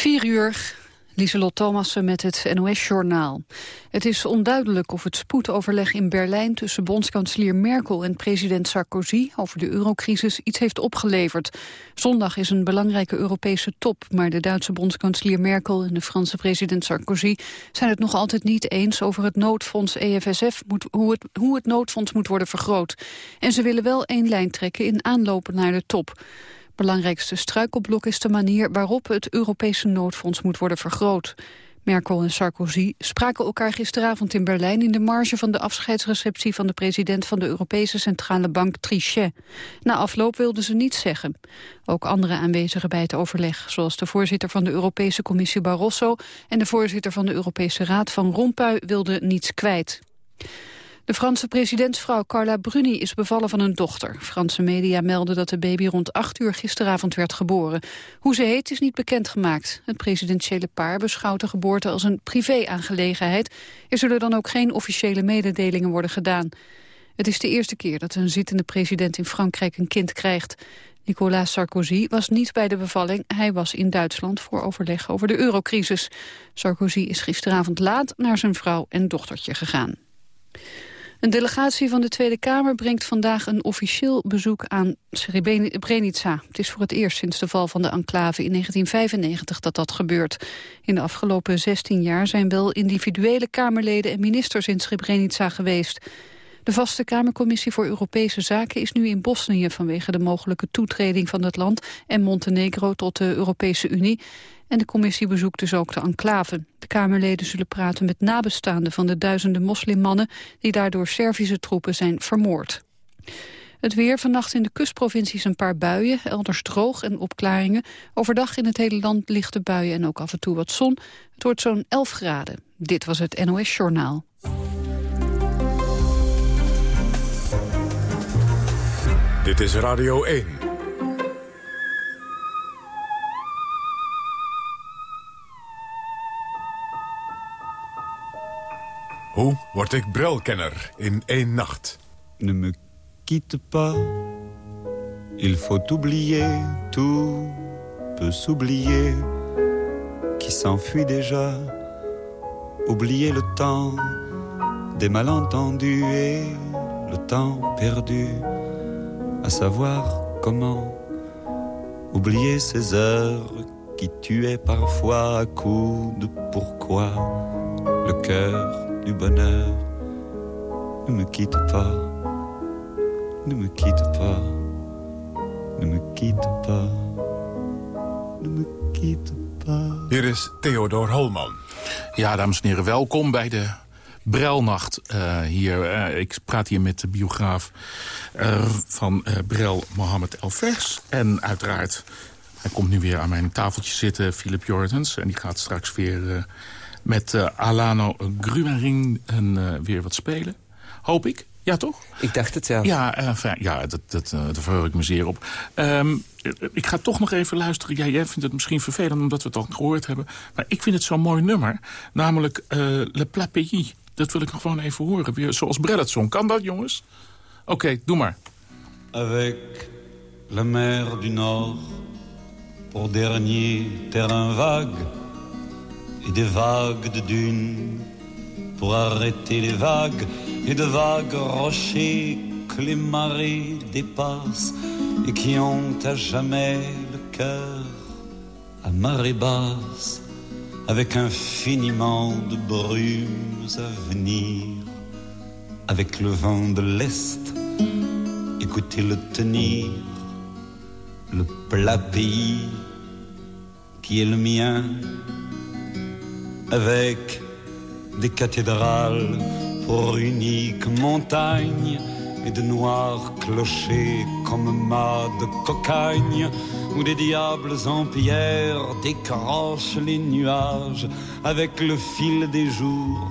4 uur, Lieselot Thomassen met het NOS-journaal. Het is onduidelijk of het spoedoverleg in Berlijn tussen bondskanselier Merkel en president Sarkozy over de eurocrisis iets heeft opgeleverd. Zondag is een belangrijke Europese top, maar de Duitse bondskanselier Merkel en de Franse president Sarkozy zijn het nog altijd niet eens over het noodfonds EFSF, moet, hoe, het, hoe het noodfonds moet worden vergroot. En ze willen wel één lijn trekken in aanlopen naar de top belangrijkste struikelblok is de manier waarop het Europese noodfonds moet worden vergroot. Merkel en Sarkozy spraken elkaar gisteravond in Berlijn in de marge van de afscheidsreceptie van de president van de Europese Centrale Bank Trichet. Na afloop wilden ze niets zeggen. Ook andere aanwezigen bij het overleg, zoals de voorzitter van de Europese Commissie Barroso en de voorzitter van de Europese Raad van Rompuy wilden niets kwijt. De Franse presidentsvrouw Carla Bruni is bevallen van een dochter. Franse media melden dat de baby rond 8 uur gisteravond werd geboren. Hoe ze heet is niet bekendgemaakt. Het presidentiële paar beschouwt de geboorte als een privé-aangelegenheid. Er zullen dan ook geen officiële mededelingen worden gedaan. Het is de eerste keer dat een zittende president in Frankrijk een kind krijgt. Nicolas Sarkozy was niet bij de bevalling. Hij was in Duitsland voor overleg over de eurocrisis. Sarkozy is gisteravond laat naar zijn vrouw en dochtertje gegaan. Een delegatie van de Tweede Kamer brengt vandaag een officieel bezoek aan Srebrenica. Het is voor het eerst sinds de val van de enclave in 1995 dat dat gebeurt. In de afgelopen 16 jaar zijn wel individuele Kamerleden en ministers in Srebrenica geweest. De vaste Kamercommissie voor Europese Zaken is nu in Bosnië vanwege de mogelijke toetreding van het land en Montenegro tot de Europese Unie. En de commissie bezoekt dus ook de enclave. De Kamerleden zullen praten met nabestaanden van de duizenden moslimmannen... die daardoor Servische troepen zijn vermoord. Het weer vannacht in de kustprovincies een paar buien, elders droog en opklaringen. Overdag in het hele land lichte buien en ook af en toe wat zon. Het wordt zo'n 11 graden. Dit was het NOS Journaal. Dit is Radio 1. Hoe word ik brelkenner in één nacht? Ne me quitte pas. Il faut oublier, tout peut s'oublier. Qui s'enfuit déjà. Oublier le temps des malentendus et le temps perdu. À savoir comment oublier ces heures qui tuaient parfois à coups de pourquoi le cœur du bonheur. Ne me quitte pas, ne me quitte pas, ne me quitte pas, ne me quitte pas. Hier is Theodor Holman. Ja, dames en heren, welkom bij de Brelnacht uh, hier. Uh, ik praat hier met de biograaf uh, van Brel, Mohammed Elvers. En uiteraard, hij komt nu weer aan mijn tafeltje zitten, Philip Jordens. En die gaat straks weer met uh, Alano Gruenring en uh, weer wat spelen. Hoop ik. Ja, toch? Ik dacht het, ja. Ja, uh, ja dat, dat, uh, daar verheug ik me zeer op. Um, ik ga toch nog even luisteren. Ja, jij vindt het misschien vervelend omdat we het al gehoord hebben. Maar ik vind het zo'n mooi nummer. Namelijk uh, Le Plat Pays. Dat wil ik nog gewoon even horen. Weer zoals Brellet zong. Kan dat, jongens? Oké, okay, doe maar. Avec la mer du Nord Pour dernier terrain vague et des vagues de dunes pour arrêter les vagues et de vagues rochers que les marées dépassent et qui ont à jamais le cœur à marée basse avec infiniment de brumes à venir. Avec le vent de l'Est écoutez-le tenir le plat pays qui est le mien avec des cathédrales pour unique montagne et de noirs clochers comme mâts de cocagne où des diables en pierre décrochent les nuages avec le fil des jours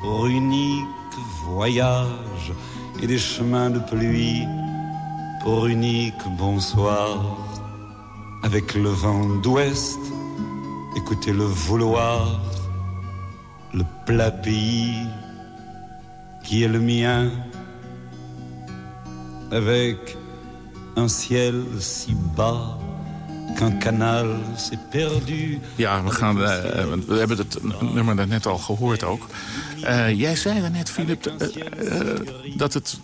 pour unique voyage et des chemins de pluie pour unique bonsoir. Avec le vent d'ouest écoutez le vouloir le plat pays qui est le mien, avec un ciel si bas. Ja, we, gaan, uh, we hebben het nummer net al gehoord ook. Uh, jij zei net, Filip, uh, dat het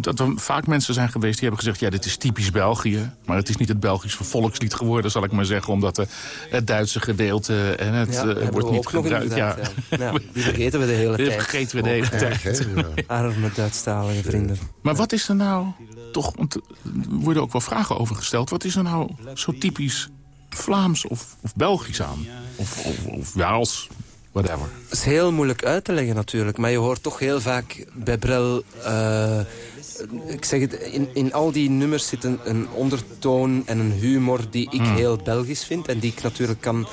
dat er vaak mensen zijn geweest die hebben gezegd... ja, dit is typisch België, maar het is niet het Belgische volkslied geworden... zal ik maar zeggen, omdat de, het Duitse gedeelte en het ja, wordt niet gebruikt. Ja. Ja. die vergeten we de hele die tijd. vergeten we de hele tijd. Arme Duitsstalige vrienden. Maar wat is er nou toch... Want er worden ook wel vragen over gesteld. Wat is er nou zo typisch Vlaams of, of Belgisch aan? Of, of, of Waals? Whatever. Het is heel moeilijk uit te leggen natuurlijk. Maar je hoort toch heel vaak bij Brel... Uh, ik zeg het, in, in al die nummers zit een, een ondertoon en een humor die ik mm. heel Belgisch vind. En die ik natuurlijk kan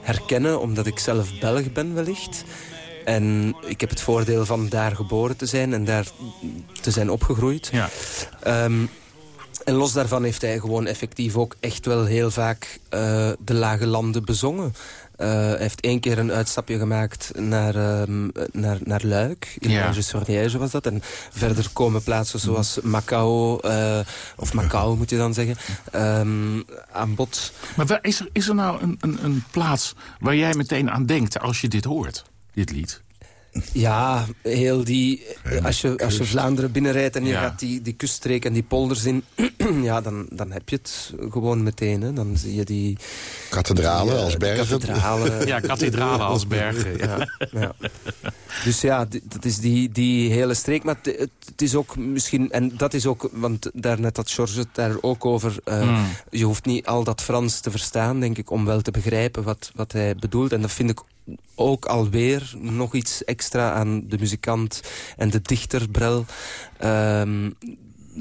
herkennen, omdat ik zelf Belg ben wellicht. En ik heb het voordeel van daar geboren te zijn en daar te zijn opgegroeid. Ja. Um, en los daarvan heeft hij gewoon effectief ook echt wel heel vaak uh, de lage landen bezongen. Uh, hij heeft één keer een uitstapje gemaakt naar, uh, naar, naar Luik. In ja. Angers was dat. En verder komen plaatsen zoals Macau, uh, of Macau moet je dan zeggen, um, aan bod. Maar is, er, is er nou een, een, een plaats waar jij meteen aan denkt als je dit hoort, dit lied? Ja, heel die, als, je, als je Vlaanderen binnenrijdt en je ja. gaat die, die kuststreek en die polders in... ja, dan, dan heb je het gewoon meteen. Hè. Dan zie je die... Kathedralen die, als bergen. Kathedralen. ja, kathedralen als bergen. Ja. ja. Dus ja, dat is die, die hele streek. Maar het, het, is ook misschien... En dat is ook... Want daarnet had George het daar ook over. Uh, mm. Je hoeft niet al dat Frans te verstaan, denk ik... om wel te begrijpen wat, wat hij bedoelt. En dat vind ik ook alweer nog iets extra aan de muzikant en de dichter Brel. Um,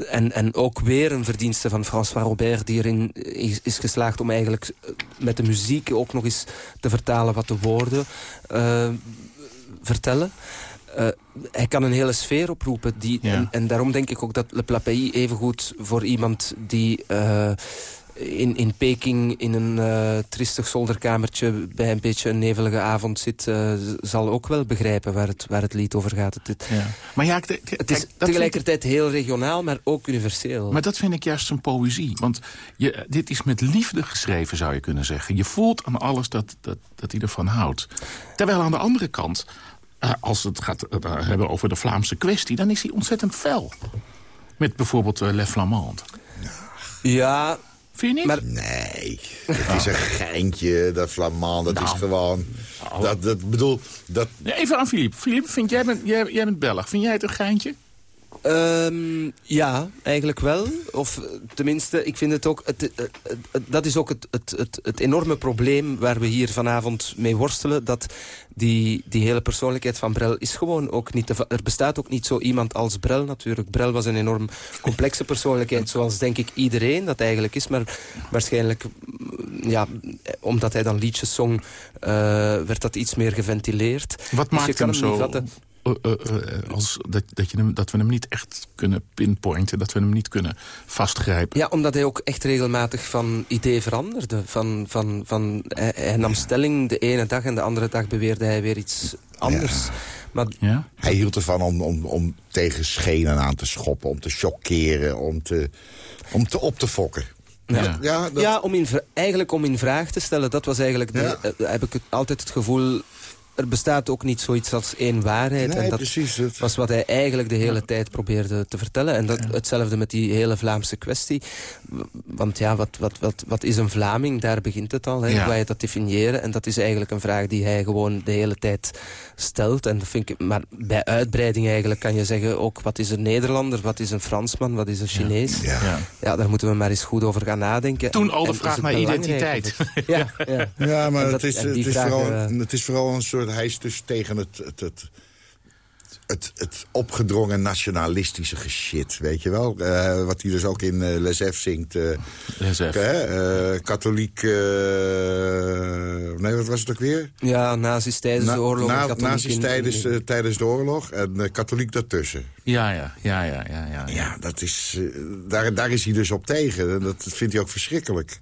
en, en ook weer een verdienste van François Robert... die erin is, is, geslaagd om eigenlijk met de muziek ook nog eens te vertalen wat de woorden uh, vertellen. Uh, hij kan een hele sfeer oproepen. Die, ja. en, en, daarom denk ik ook dat Le Plapéi evengoed voor iemand die... Uh, in, in Peking in een uh, tristig zolderkamertje bij een beetje een nevelige avond zit... Uh, zal ook wel begrijpen waar het, waar het lied over gaat. Het, ja. maar ja, het is tegelijkertijd heel regionaal, maar ook universeel. Maar dat vind ik juist een poëzie. Want je, dit is met liefde geschreven, zou je kunnen zeggen. Je voelt aan alles dat, dat, dat hij ervan houdt. Terwijl aan de andere kant, uh, als het gaat hebben over de Vlaamse kwestie... dan is hij ontzettend fel. Met bijvoorbeeld Le Flamand. Ja, Vind je niet? Maar... Nee, het is een geintje, dat Flamand, dat nou. is gewoon... Oh. Dat, dat bedoel... Dat... Even aan Filip. Filip, vind jij, bent, jij, jij bent Belg. Vind jij het een geintje? Um, ja, eigenlijk wel. Of tenminste, ik vind het ook... Het, het, het, dat is ook het, het, het, enorme probleem waar we hier vanavond mee worstelen. Dat die, die hele persoonlijkheid van Brel is gewoon ook niet... Te, er bestaat ook niet zo iemand als Brel natuurlijk. Brel was een enorm complexe persoonlijkheid, zoals denk ik iedereen dat eigenlijk is. Maar waarschijnlijk, ja, omdat hij dan liedjes zong, uh, werd dat iets meer geventileerd. Wat dus maakt hem zo... Uh, uh, als dat, dat, je hem, dat we hem niet echt kunnen pinpointen. Dat we hem niet kunnen vastgrijpen. Ja, omdat hij ook echt regelmatig van idee veranderde. Van, van, van, hij, hij nam stelling de ene dag en de andere dag beweerde hij weer iets anders. Ja. Maar, ja? Hij hield ervan om, om, om tegen schenen aan te schoppen, om te chockeren, om, te, om te op te fokken. Ja, ja, dat... ja om in, eigenlijk om in vraag te stellen. Dat was eigenlijk, de, uh, heb ik het, altijd het gevoel er bestaat ook niet zoiets als één waarheid. Nee, en dat precies, was wat hij eigenlijk de hele tijd probeerde te vertellen. En dat, hetzelfde met die hele Vlaamse kwestie. Want ja, wat, wat, wat, wat is een Vlaming? Daar begint het al. Hè, ja. Hoe je dat definiëren. En dat is eigenlijk een vraag die hij gewoon de hele tijd stelt. En dat vind ik, maar bij uitbreiding eigenlijk kan je zeggen ook... wat is een Nederlander, wat is een Fransman, wat is een Chinees? Ja, ja. ja daar moeten we maar eens goed over gaan nadenken. Toen al de vraag naar identiteit. Ja, ja. ja maar dat, het, is, het, is vooral, het is vooral een soort hij is dus tegen het, het, het, het, het opgedrongen nationalistische geschit, weet je wel? Uh, wat hij dus ook in uh, Les F zingt. Uh, Les F. katholiek... nee, wat was het ook weer? Ja, nazi's tijdens na, de oorlog. Na, nazi's in, tijdens, in, tijdens de oorlog en katholiek daartussen. Ja, ja, ja, ja, ja. Ja, ja dat is, daar, daar is hij dus op tegen. Dat vindt hij ook verschrikkelijk.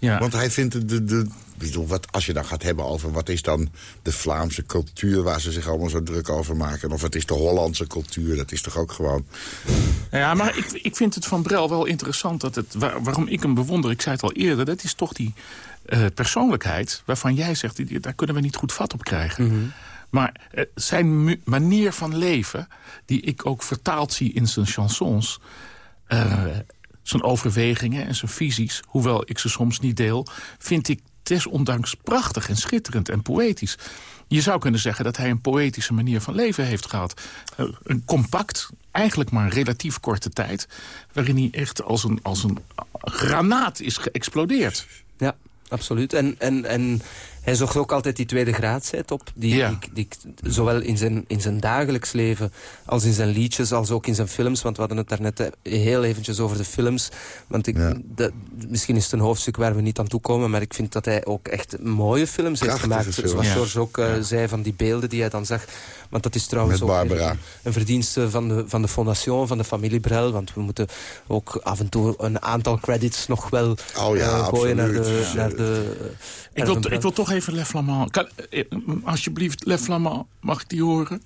Ja. Want hij vindt de, de, bedoel, wat, als je dan gaat hebben over wat is dan de Vlaamse cultuur... waar ze zich allemaal zo druk over maken... of het is de Hollandse cultuur, dat is toch ook gewoon... Ja, maar ik, ik vind het van Brel wel interessant... Dat het, waarom ik hem bewonder, ik zei het al eerder... dat is toch die uh, persoonlijkheid waarvan jij zegt... Die, daar kunnen we niet goed vat op krijgen. Mhm. Maar uh, zijn manier van leven, die ik ook vertaald zie in zijn chansons... Uh, zijn overwegingen en zijn visies, hoewel ik ze soms niet deel... vind ik desondanks prachtig en schitterend en poëtisch. Je zou kunnen zeggen dat hij een poëtische manier van leven heeft gehad. Eh, een compact, eigenlijk maar relatief korte tijd... waarin hij echt als een, als een granaat is geëxplodeerd. Ja, absoluut. En, en, en hij zocht ook altijd die tweede graadsheid op. Die, ja. die, zowel in zijn, in zijn dagelijks leven als in zijn liedjes, als ook in zijn films. Want we hadden het daarnet eh, heel eventjes over de films. Want ik, de, misschien is het een hoofdstuk waar we niet aan toe komen. Maar ik vind dat hij ook echt mooie films heeft gemaakt. Zoals George ook uh, zei van die beelden die hij dan zag. Want dat is trouwens ook een verdienste van de, van de fondation, van de familie Brel. Want we moeten ook af en toe een aantal credits nog wel oh ja, uh, gooien naar de, naar de ik wil, ik wil toch even Le Flamand. Kan, eh, alsjeblieft, Le Flamand, mag ik die horen?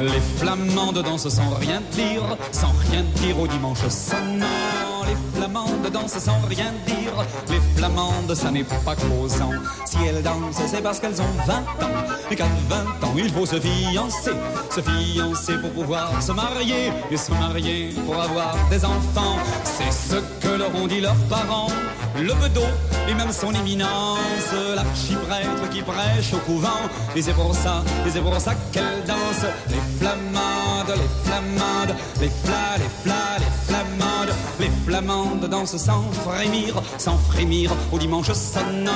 Les flamandes dansent sans rien dire, sans rien dire au dimanche sonnant. Les flamandes dansent sans rien dire, les flamandes ça n'est pas causant. Si elles dansent c'est parce qu'elles ont 20 ans, et qu'à 20 ans il faut se fiancer, se fiancer pour pouvoir se marier, et se marier pour avoir des enfants. C'est ce que leur ont dit leurs parents, le bedeau et même son éminence, l'archiprêtre qui prêche au couvent, et c'est pour ça, et c'est pour ça qu'elles dansent. Les flamandes, les flamandes, les flas, les flas, les flamandes, les flamandes dansent sans frémir, sans frémir au dimanche sonnant.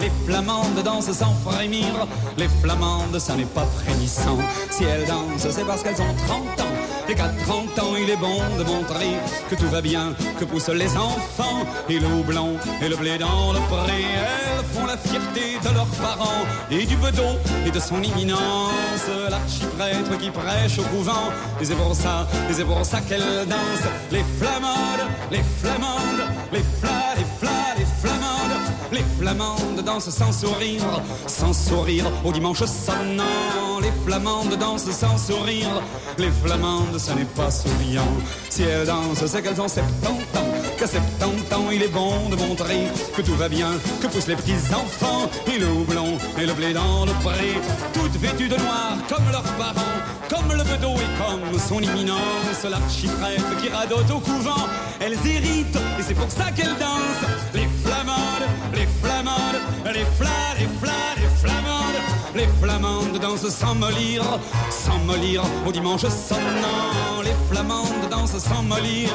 Les flamandes dansent sans frémir, les flamandes ça n'est pas frémissant. Si elles dansent, c'est parce qu'elles ont 30 ans. Et qu'à 30 ans, il est bon de montrer que tout va bien, que poussent les enfants. Et le blanc et le blé dans le pré, elles font la fierté de leurs parents et du bedeau et de son imminence. L'archiprêtre qui prêche au couvent, et c'est pour ça, et c'est pour ça qu'elle danse. Les flamandes, les flamandes, les flas, les flas, les flamandes, les flamandes dansent sans sourire, sans sourire au dimanche sonnant. Les flamandes dansent sans sourire, les flamandes ce n'est pas souriant. Si elles dansent, c'est qu'elles ont 70 ans. Qu'à 70 ans, il est bon de montrer que tout va bien, que poussent les petits enfants. Et le houblon et le blé dans le pré, toutes vêtues de noir comme leurs parents, comme le bedeau et comme son imminence. L'archiprêtre qui radote au couvent, elles irritent et c'est pour ça qu'elles dansent. Les flamandes, les flas, les flas, les flamandes, les flamandes dansent sans mollir, sans mollir au dimanche sonnant. Les flamandes dansent sans mollir,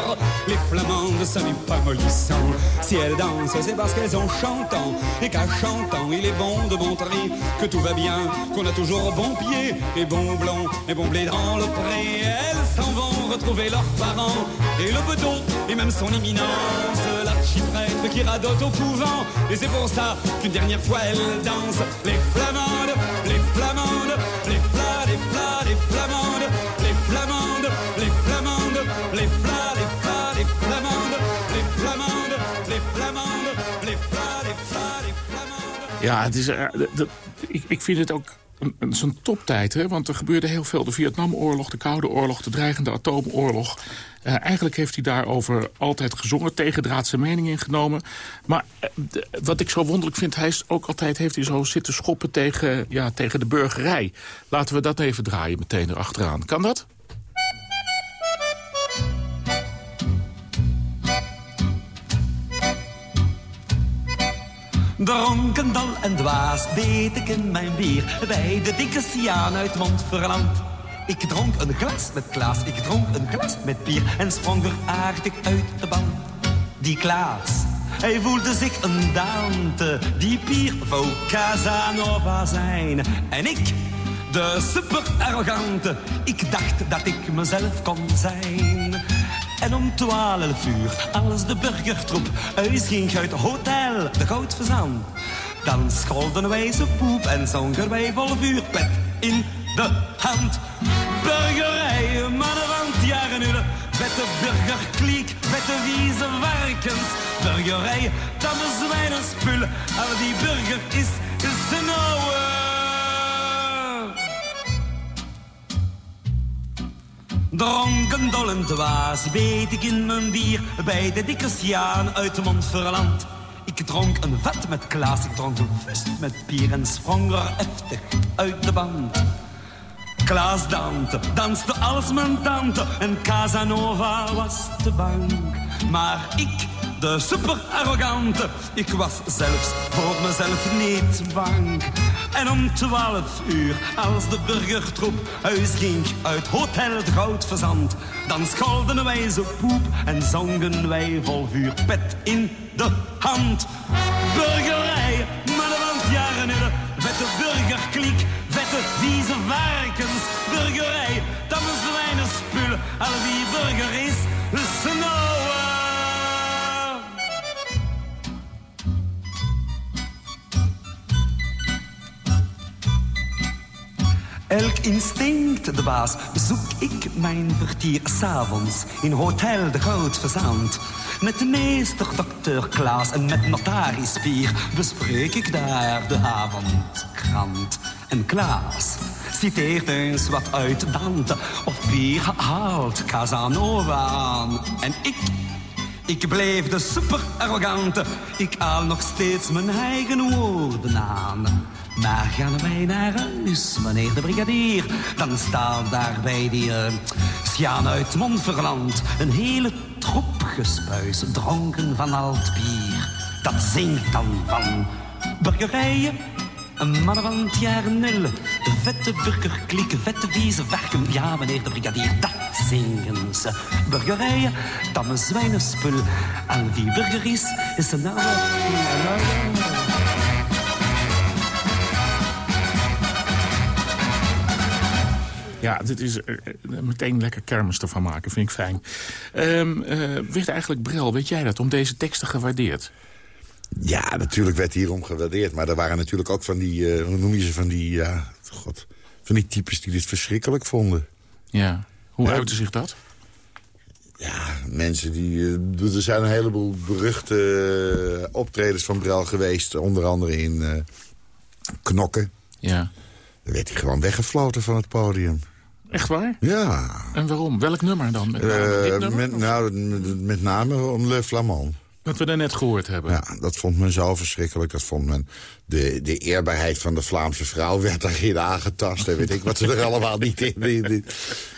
les flamandes ce n'est pas mollissant. Si elles dansent, c'est parce qu'elles ont chantant, et qu'à chantant, il est bon de montrer que tout va bien, qu'on a toujours bon pied, et bon blanc, et bon blé dans le pré. Elles s'en vont retrouver leurs parents, et le bedon, et même son imminence, l'archiprêtre qui radote au couvent, et c'est pour ça qu'une dernière fois elles dansent, les flamandes, les flamandes, les flas, les flas, les flamandes, les flamandes, les flamandes, les flas, les flas, les flamandes, les flamandes, les flamandes, les flas, les flas, les flamandes. Ja, het is, uh, de, ik, ik vind het ook een toptijd. Hè? Want er gebeurde heel veel. De Vietnamoorlog, de Koude Oorlog, de dreigende atoomoorlog. Uh, eigenlijk heeft hij daarover altijd gezongen, tegendraadse mening ingenomen. Maar de, wat ik zo wonderlijk vind, hij is ook altijd heeft hij zo zitten schoppen tegen, ja, tegen de burgerij. Laten we dat even draaien meteen erachteraan. Kan dat? Dronkendal en dwaas beet ik in mijn bier bij de dikke Siaan uit Montferland. Ik dronk een glas met Klaas, ik dronk een glas met bier en sprong er aardig uit de band. Die Klaas, hij voelde zich een daante, die pier wou Casanova zijn. En ik, de super arrogante, ik dacht dat ik mezelf kon zijn. En om twaalf uur, als de burgertroep uitging uit hotel, de Goudverzand. Dan scholden wij ze poep en zongen wij vol vuurpet in de hand. Burgerij, mannen van jaren nullen, Vette burgerkliek, vette wieze varkens. Burgerij, tamme zwijnen spul. Al die burger is, is de nouwe. Dronken, dollend dwaas, beet ik in mijn bier. Bij de dikke Sjaan uit de mond verland. Ik dronk een vat met Klaas, ik dronk een vust met bier en sprong er heftig uit de band. Klaas Dante danste als mijn tante en Casanova was te bang. Maar ik, de super arrogante, ik was zelfs voor mezelf niet bang. En om twaalf uur, als de burgertroep huis ging uit Hotel de Goud verzand, dan scholden wij zo poep en zongen wij vol vuur pet in de hand. Burgerij, mannen van het jaren vette burgerkliek, vette vieze varkens, burgerij, tamme zwijnen spul, al wie burger is, is nou. Elk instinct de baas, zoek ik mijn vertier s'avonds in Hotel de Goud verzand. Met de meester dokter Klaas en met notaris Pier bespreek ik daar de avondkrant. En Klaas citeert eens wat uit Dante of Pier haalt Casanova aan. En ik ik bleef de super arrogante. Ik haal nog steeds mijn eigen woorden aan. Maar gaan wij naar huis, meneer de brigadier... dan staat daar bij die uh, Sjaan uit Montferland... een hele troep gespuis, dronken van alt bier. Dat zingt dan van burgerijen... Een man van het jaar nul. De vette burgerkliek, vette wieze werken. Ja, meneer de brigadier, dat zingen ze. Burgerijen, tamme zwijnenspul. En wie burger is, is een oude... Ja, dit is uh, meteen lekker kermis ervan maken, vind ik fijn. Um, werd eigenlijk Brel, weet jij dat, om deze teksten gewaardeerd? Ja, natuurlijk werd hierom gewaardeerd. Maar er waren natuurlijk ook van die, uh, hoe noem je ze, van die, ja, god, van die types die dit verschrikkelijk vonden. Ja, hoe ja. uitte zich dat? Ja, mensen die... er zijn een heleboel beruchte optredens van Brel geweest. Onder andere in Knokken. Ja. Dan werd hij gewoon weggefloten van het podium. Echt waar? Ja. En waarom? Welk nummer dan? Met name, uh, nummer, met, nou, met, met, name om Le Flamand. Wat we net gehoord hebben. Ja, dat vond men zo verschrikkelijk. Dat vond men... De, de eerbaarheid van de Vlaamse vrouw werd daarin aangetast. En weet ik wat ze er allemaal niet in, in, in,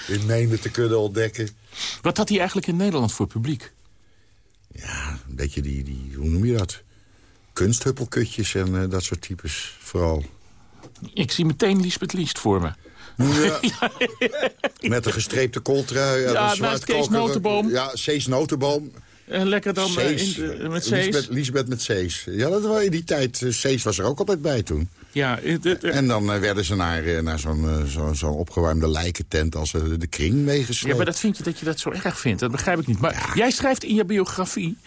in meenden te kunnen ontdekken. Wat had hij eigenlijk in Nederland voor publiek? Ja, een beetje die, die hoe noem je dat? Kunsthuppelkutjes en uh, dat soort types vooral. Ik zie meteen Lisbeth Liest voor me. Ja. Met een gestreepte kooltrui. Ja, ja naast Kees Notenboom. Ja, Cees Notenboom. En lekker dan Cees. In met Cees. Lisbeth, met Cees. Ja, dat was in die tijd. Cees was er ook altijd bij toen. Ja, en dan uh, werden ze naar, uh, naar zo'n uh, zo, zo opgewarmde lijkentent als de kring meegesleept. Ja, maar dat vind je dat je dat zo erg vindt. Dat begrijp ik niet. Maar ja. jij schrijft in je biografie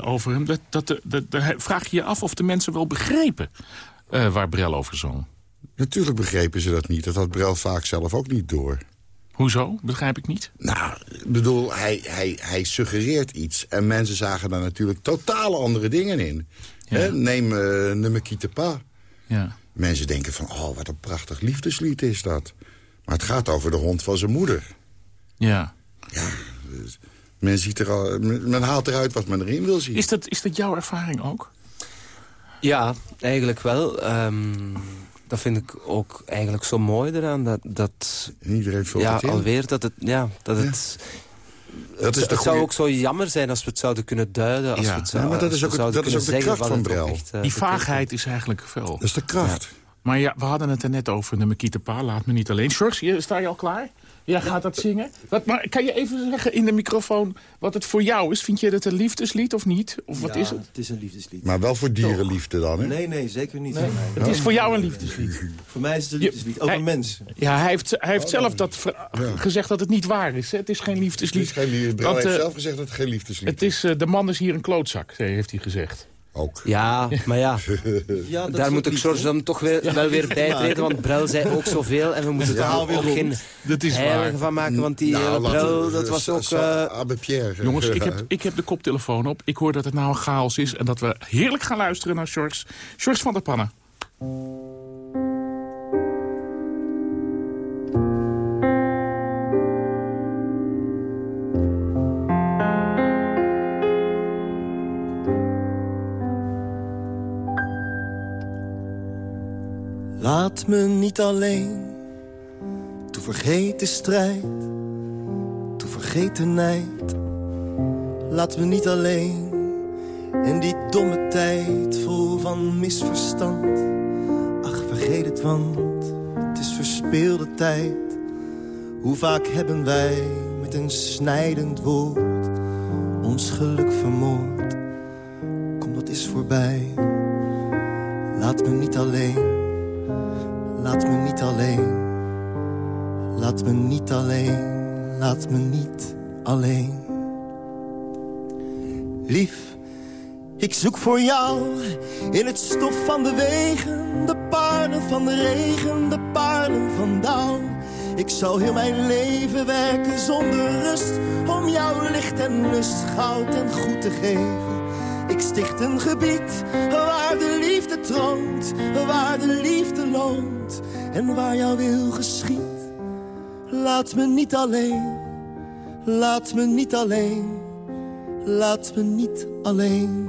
over hem... Dat, dat, dat, dat, vraag je je af of de mensen wel begrepen waar Brel over zong. Natuurlijk begrepen ze dat niet. Dat had Brel vaak zelf ook niet door. Hoezo? Begrijp ik niet. Nou, ik bedoel, hij, hij, hij suggereert iets. En mensen zagen daar natuurlijk totale andere dingen in. Ja. He, neem uh, Ne me quitte pas. Ja. Mensen denken van, oh, wat een prachtig liefdeslied is dat. Maar het gaat over de hond van zijn moeder. Ja. Ja, dus men, ziet er al, men, men haalt eruit wat men erin wil zien. Is dat, is dat jouw ervaring ook? Ja, eigenlijk wel. Um, dat vind ik ook eigenlijk zo mooi eraan. Dat, dat, Iedereen vult ja, het in. alweer dat het... Ja, dat het Dat is het zou ook zo jammer zijn als we het zouden kunnen duiden. Als Ja. we het zou, Ja, maar dat is ook het- zouden dat is ook kunnen de zeggen kracht wat van Brel. echt, eh, Die vaagheid is eigenlijk veel. Dat is de kracht. Maar ja, we hadden het er net over de Mekita Pa, laat me niet alleen. George, sta je al klaar? Ja, gaat dat zingen? Wat, maar kan je even zeggen in de microfoon wat het voor jou is? Vind je het een liefdeslied of niet? Of wat Ja, is het? Het is een liefdeslied. Maar wel voor dierenliefde dan, hè? Nee, nee, zeker niet Nee, voor mij. het is voor jou een liefdeslied. Voor mij is het een liefdeslied. Over hij- mensen. Ja, hij heeft, hij heeft zelf dat gezegd dat het niet waar is. hè. Het is geen Het liefdeslied. is geen liefde. Brel Want, heeft eh, zelf gezegd dat het geen liefdeslied Het is, eh, de man is hier een klootzak, eh, heeft hij gezegd. Ook. Ja, maar ja, Ja, daar moet ook ik hè? dan toch weer, wel weer bijtreden. Want Brel zei ook zoveel. En we moeten Ja, er ook, ook geen Dat is heilige van maken. Want die Nou, laten Brel, dat was ook... eh, Abbe Pierre. Jongens, ik heb, ik heb de koptelefoon op. Ik hoor dat het nou een chaos is en dat we heerlijk gaan luisteren naar George. George van der Pannen. Laat me niet alleen. Toe vergeet de strijd. Toe vergeet de nijd. Laat me niet alleen. In die domme tijd vol van misverstand. Ach, vergeet het, want het is verspeelde tijd. Hoe vaak hebben wij met een snijdend woord ons geluk vermoord. Kom, dat is voorbij. Laat me niet alleen. Laat me niet alleen. Laat me niet alleen. Laat me niet alleen. Lief, ik zoek voor jou in het stof van de wegen. De paarden van de regen, de paarden van dauw. Ik zou heel mijn leven werken zonder rust. Om jouw licht en lust goud en goed te geven. Ik sticht een gebied waar de liefde troont, waar de liefde loont en waar jouw wil geschiet. Laat me niet alleen, laat me niet alleen, laat me niet alleen,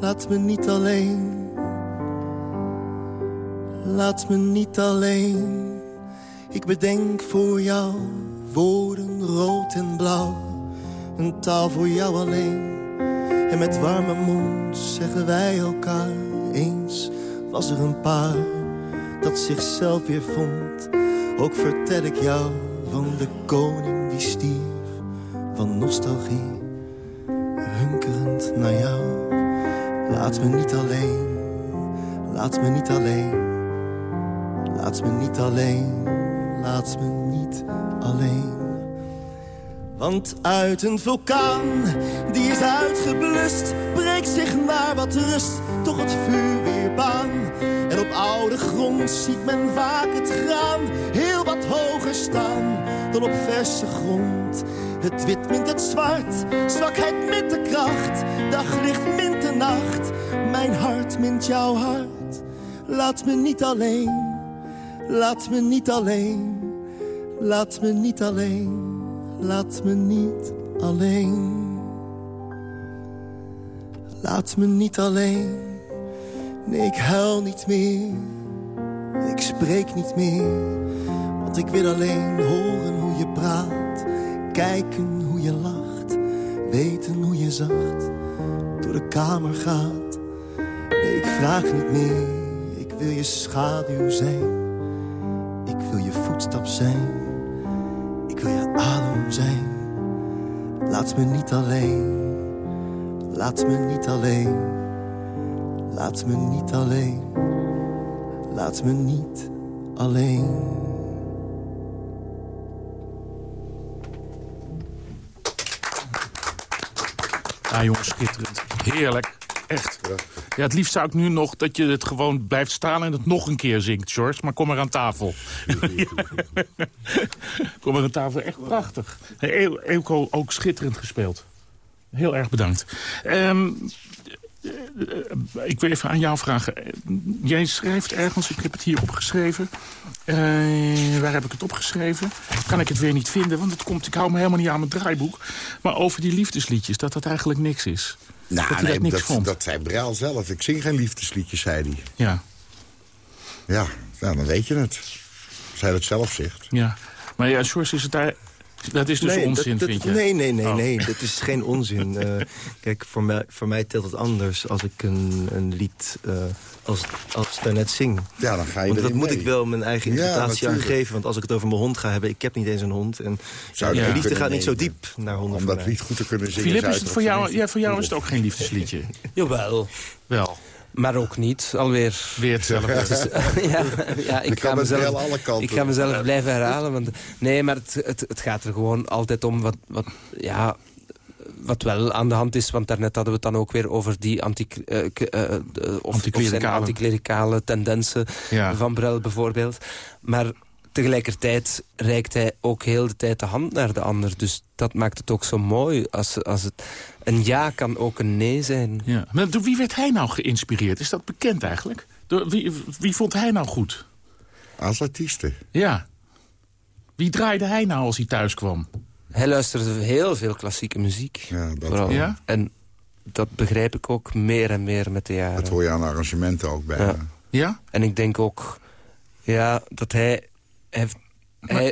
laat me niet alleen. Laat me niet alleen, ik bedenk voor jou woorden rood en blauw, een taal voor jou alleen. En met warme mond zeggen wij elkaar eens was er een paar dat zichzelf weer vond. Ook vertel ik jou van de koning die stierf van nostalgie, hunkerend naar jou. Laat me niet alleen, laat me niet alleen, laat me niet alleen, laat me niet alleen. Want uit een vulkaan die is uitgeblust, breekt zich naar wat rust, toch het vuur weer baan. En op oude grond ziet men vaak het graan heel wat hoger staan dan op verse grond. Het wit mint het zwart, zwakheid mint de kracht, daglicht mint de nacht. Mijn hart mint jouw hart, laat me niet alleen, laat me niet alleen, laat me niet alleen. Laat me niet alleen. Laat me niet alleen. Nee, ik huil niet meer. Ik spreek niet meer. Want ik wil alleen horen hoe je praat. Kijken hoe je lacht. Weten hoe je zacht door de kamer gaat. Ik vraag niet meer. Ik wil je schaduw zijn. Ik wil je voetstap zijn. Ik wil je adem zijn. Laat me niet alleen. Laat me niet alleen. Laat me niet alleen. Laat me niet alleen. Ah jongens, schitterend. Heerlijk. Echt. Ja, het liefst zou ik nu nog dat je het gewoon blijft staan en het nog een keer zingt, George. Maar kom maar aan tafel. Kom maar aan tafel. Echt prachtig. Eelco ook schitterend gespeeld. Heel erg bedankt. Eh, ik wil even aan jou vragen. Eh, Jij schrijft ergens, ik heb het hier opgeschreven. Eh, waar heb ik het opgeschreven? Kan ik het weer niet vinden, want het komt, ik hou me helemaal niet aan mijn draaiboek. Maar over die liefdesliedjes, dat dat eigenlijk niks is. Nou, dat hij nee, dat niks dat, vond. dat zei Brel zelf. Ik zing geen liefdesliedjes, zei hij. Ja, Ja, nou, dan weet je het. Hij dat zelf zegt. ja. Maar ja, George, is het daar... Dat is dus Nee, onzin, dat- dat- vind je? Nee, nee, nee, Oh. nee. Dat is geen onzin. Eh, kijk, voor mij, voor mij telt het anders als ik een, een lied eh, als, als daarnet zing. Ja, dan ga je Want dat moet mee. ik wel mijn eigen Ja, interpretatie aan natuurlijk. geven. Want als ik het over mijn hond ga hebben, ik heb niet eens een hond. En Zou ja, liefde gaat niet zo diep naar honden Om voor dat lied goed te kunnen zingen. Filip, is het voor jou, ja, voor jou is het ook geen liefdesliedje? Jawel, Wel, maar ook niet. Alweer. weer hetzelfde. ja, ja, ik ga mezelf, alle kanten. ik ga mezelf blijven herhalen. Want, nee, maar het, het, het gaat er gewoon altijd om wat, wat ja, wat wel aan de hand is, want daarnet hadden we het dan ook weer over die anti, uh, uh, of, anticlericale. anticlericale tendensen van Brel bijvoorbeeld. Maar tegelijkertijd reikt hij ook heel de tijd de hand naar de ander. Dus dat maakt het ook zo mooi. Als, als het, een ja kan ook een nee zijn. Ja. Maar door wie werd hij nou geïnspireerd? Is dat bekend eigenlijk? Door wie, wie vond hij nou goed? Als artieste. Ja. Wie draaide hij nou als hij thuis kwam? Hij luisterde heel veel klassieke muziek. Ja, dat Ja? En dat begrijp ik ook meer en meer met de jaren. Dat hoor je aan arrangementen ook bij. Ja. ja? En ik denk ook ja, dat hij hij,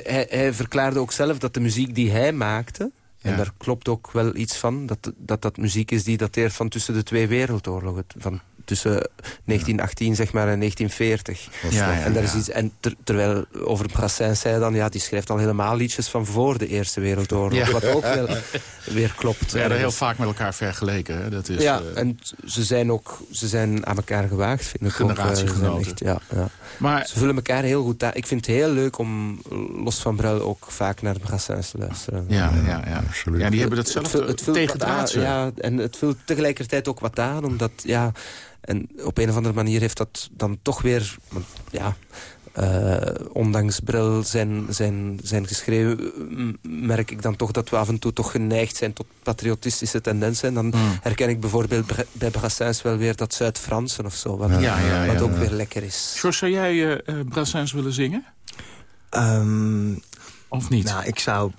hij, hij, verklaarde ook zelf dat de muziek die hij maakte... en daar klopt ook wel iets van... dat dat, dat muziek is die dateert van tussen de twee wereldoorlogen. Van tussen 1918 zeg maar en 1940. Ja, en, daar is iets, en terwijl over Brassens zei dan... ja, die schrijft al helemaal liedjes van voor de Eerste Wereldoorlog. Wat ook wel weer klopt. We hebben heel vaak met elkaar vergeleken. Dat is, ja, uh, en ze zijn ook ze zijn aan elkaar gewaagd, vind ik Generatiegenoten. Ook, ja, ja. Maar, ze vullen elkaar heel goed Ik vind het heel leuk om los van Bruil ook vaak naar Brassens te luisteren. Ja, ja, ja, absoluut. Ja, die hebben dat zelf het, het, tegen Ja, en het vult tegelijkertijd ook wat aan, omdat... ja en op een of andere manier heeft dat dan toch weer... Ja, uh, ondanks Bril zijn, zijn, zijn geschreven... merk ik dan toch dat we af en toe toch geneigd zijn... tot patriotistische tendensen. En dan hmm. herken ik bijvoorbeeld bij Brassens wel weer dat Zuid-Fransen of zo. Wat, ja, ja, wat ook weer lekker is. George, zou jij uh, Brassens willen zingen? Um, of niet? Nou, ik zou...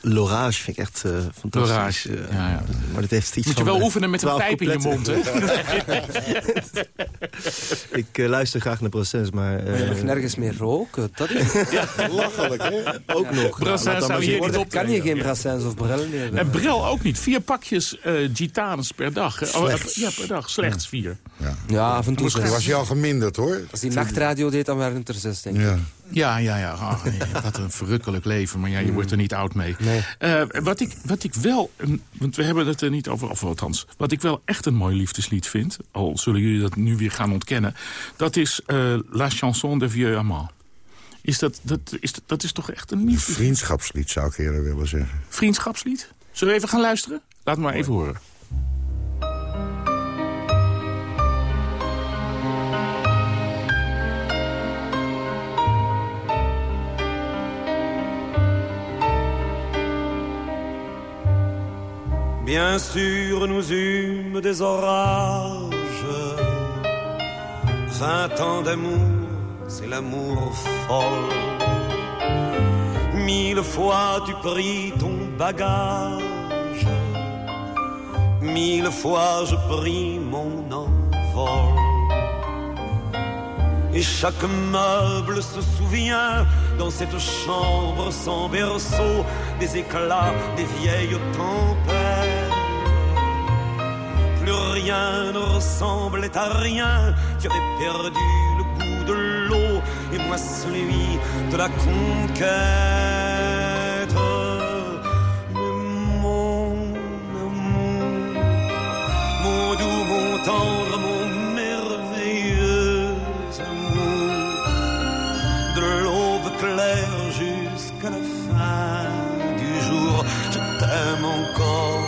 L'orage vind ik echt uh, fantastisch. L'orage, ja, ja. Maar dat heeft iets Moet je wel oefenen met een pijp in je mond, hè? ik uh, luister graag naar Brassens, maar... Uh, maar je nergens meer roken. Dat is ja, lachelijk, hè? Ook nog. Brassens nou, zou hier niet op... Kan je geen Brassens of Brel meer En Brel ook niet. Vier pakjes uh, gitanes per dag. Oh, ja, per dag. Slechts vier. Ja, ja af en toe. Misschien was je al geminderd, hoor. Als die nachtradio deed, dan waren het er zes, denk ik. Ja. Ja, ja. Oh, wat een verrukkelijk leven. Maar ja, je wordt er niet oud mee. Nee. Uh, wat, ik, wat ik wel... Want we hebben het er niet over, of althans... Wat ik wel echt een mooi liefdeslied vind... al zullen jullie dat nu weer gaan ontkennen... dat is uh, La Chanson de Vieux Amant. Is dat, dat, is, dat is toch echt een liefdeslied? Vriendschapslied zou ik eerder willen zeggen. Vriendschapslied? Zullen we even gaan luisteren? Laat maar even horen. Bien sûr, nous eûmes des orages. Vingt ans d'amour, c'est l'amour folle. Mille fois tu pris ton bagage. Mille fois je pris mon envol. Et chaque meuble se souvient dans cette chambre sans berceau des éclats des vieilles tempêtes. Rien ne ressemblait à rien, tu avais perdu le goût de l'eau et moi celui de la conquête. Mais mon amour, mon doux, mon tendre, mon merveilleux amour, de l'aube claire jusqu'à la fin du jour, je t'aime encore,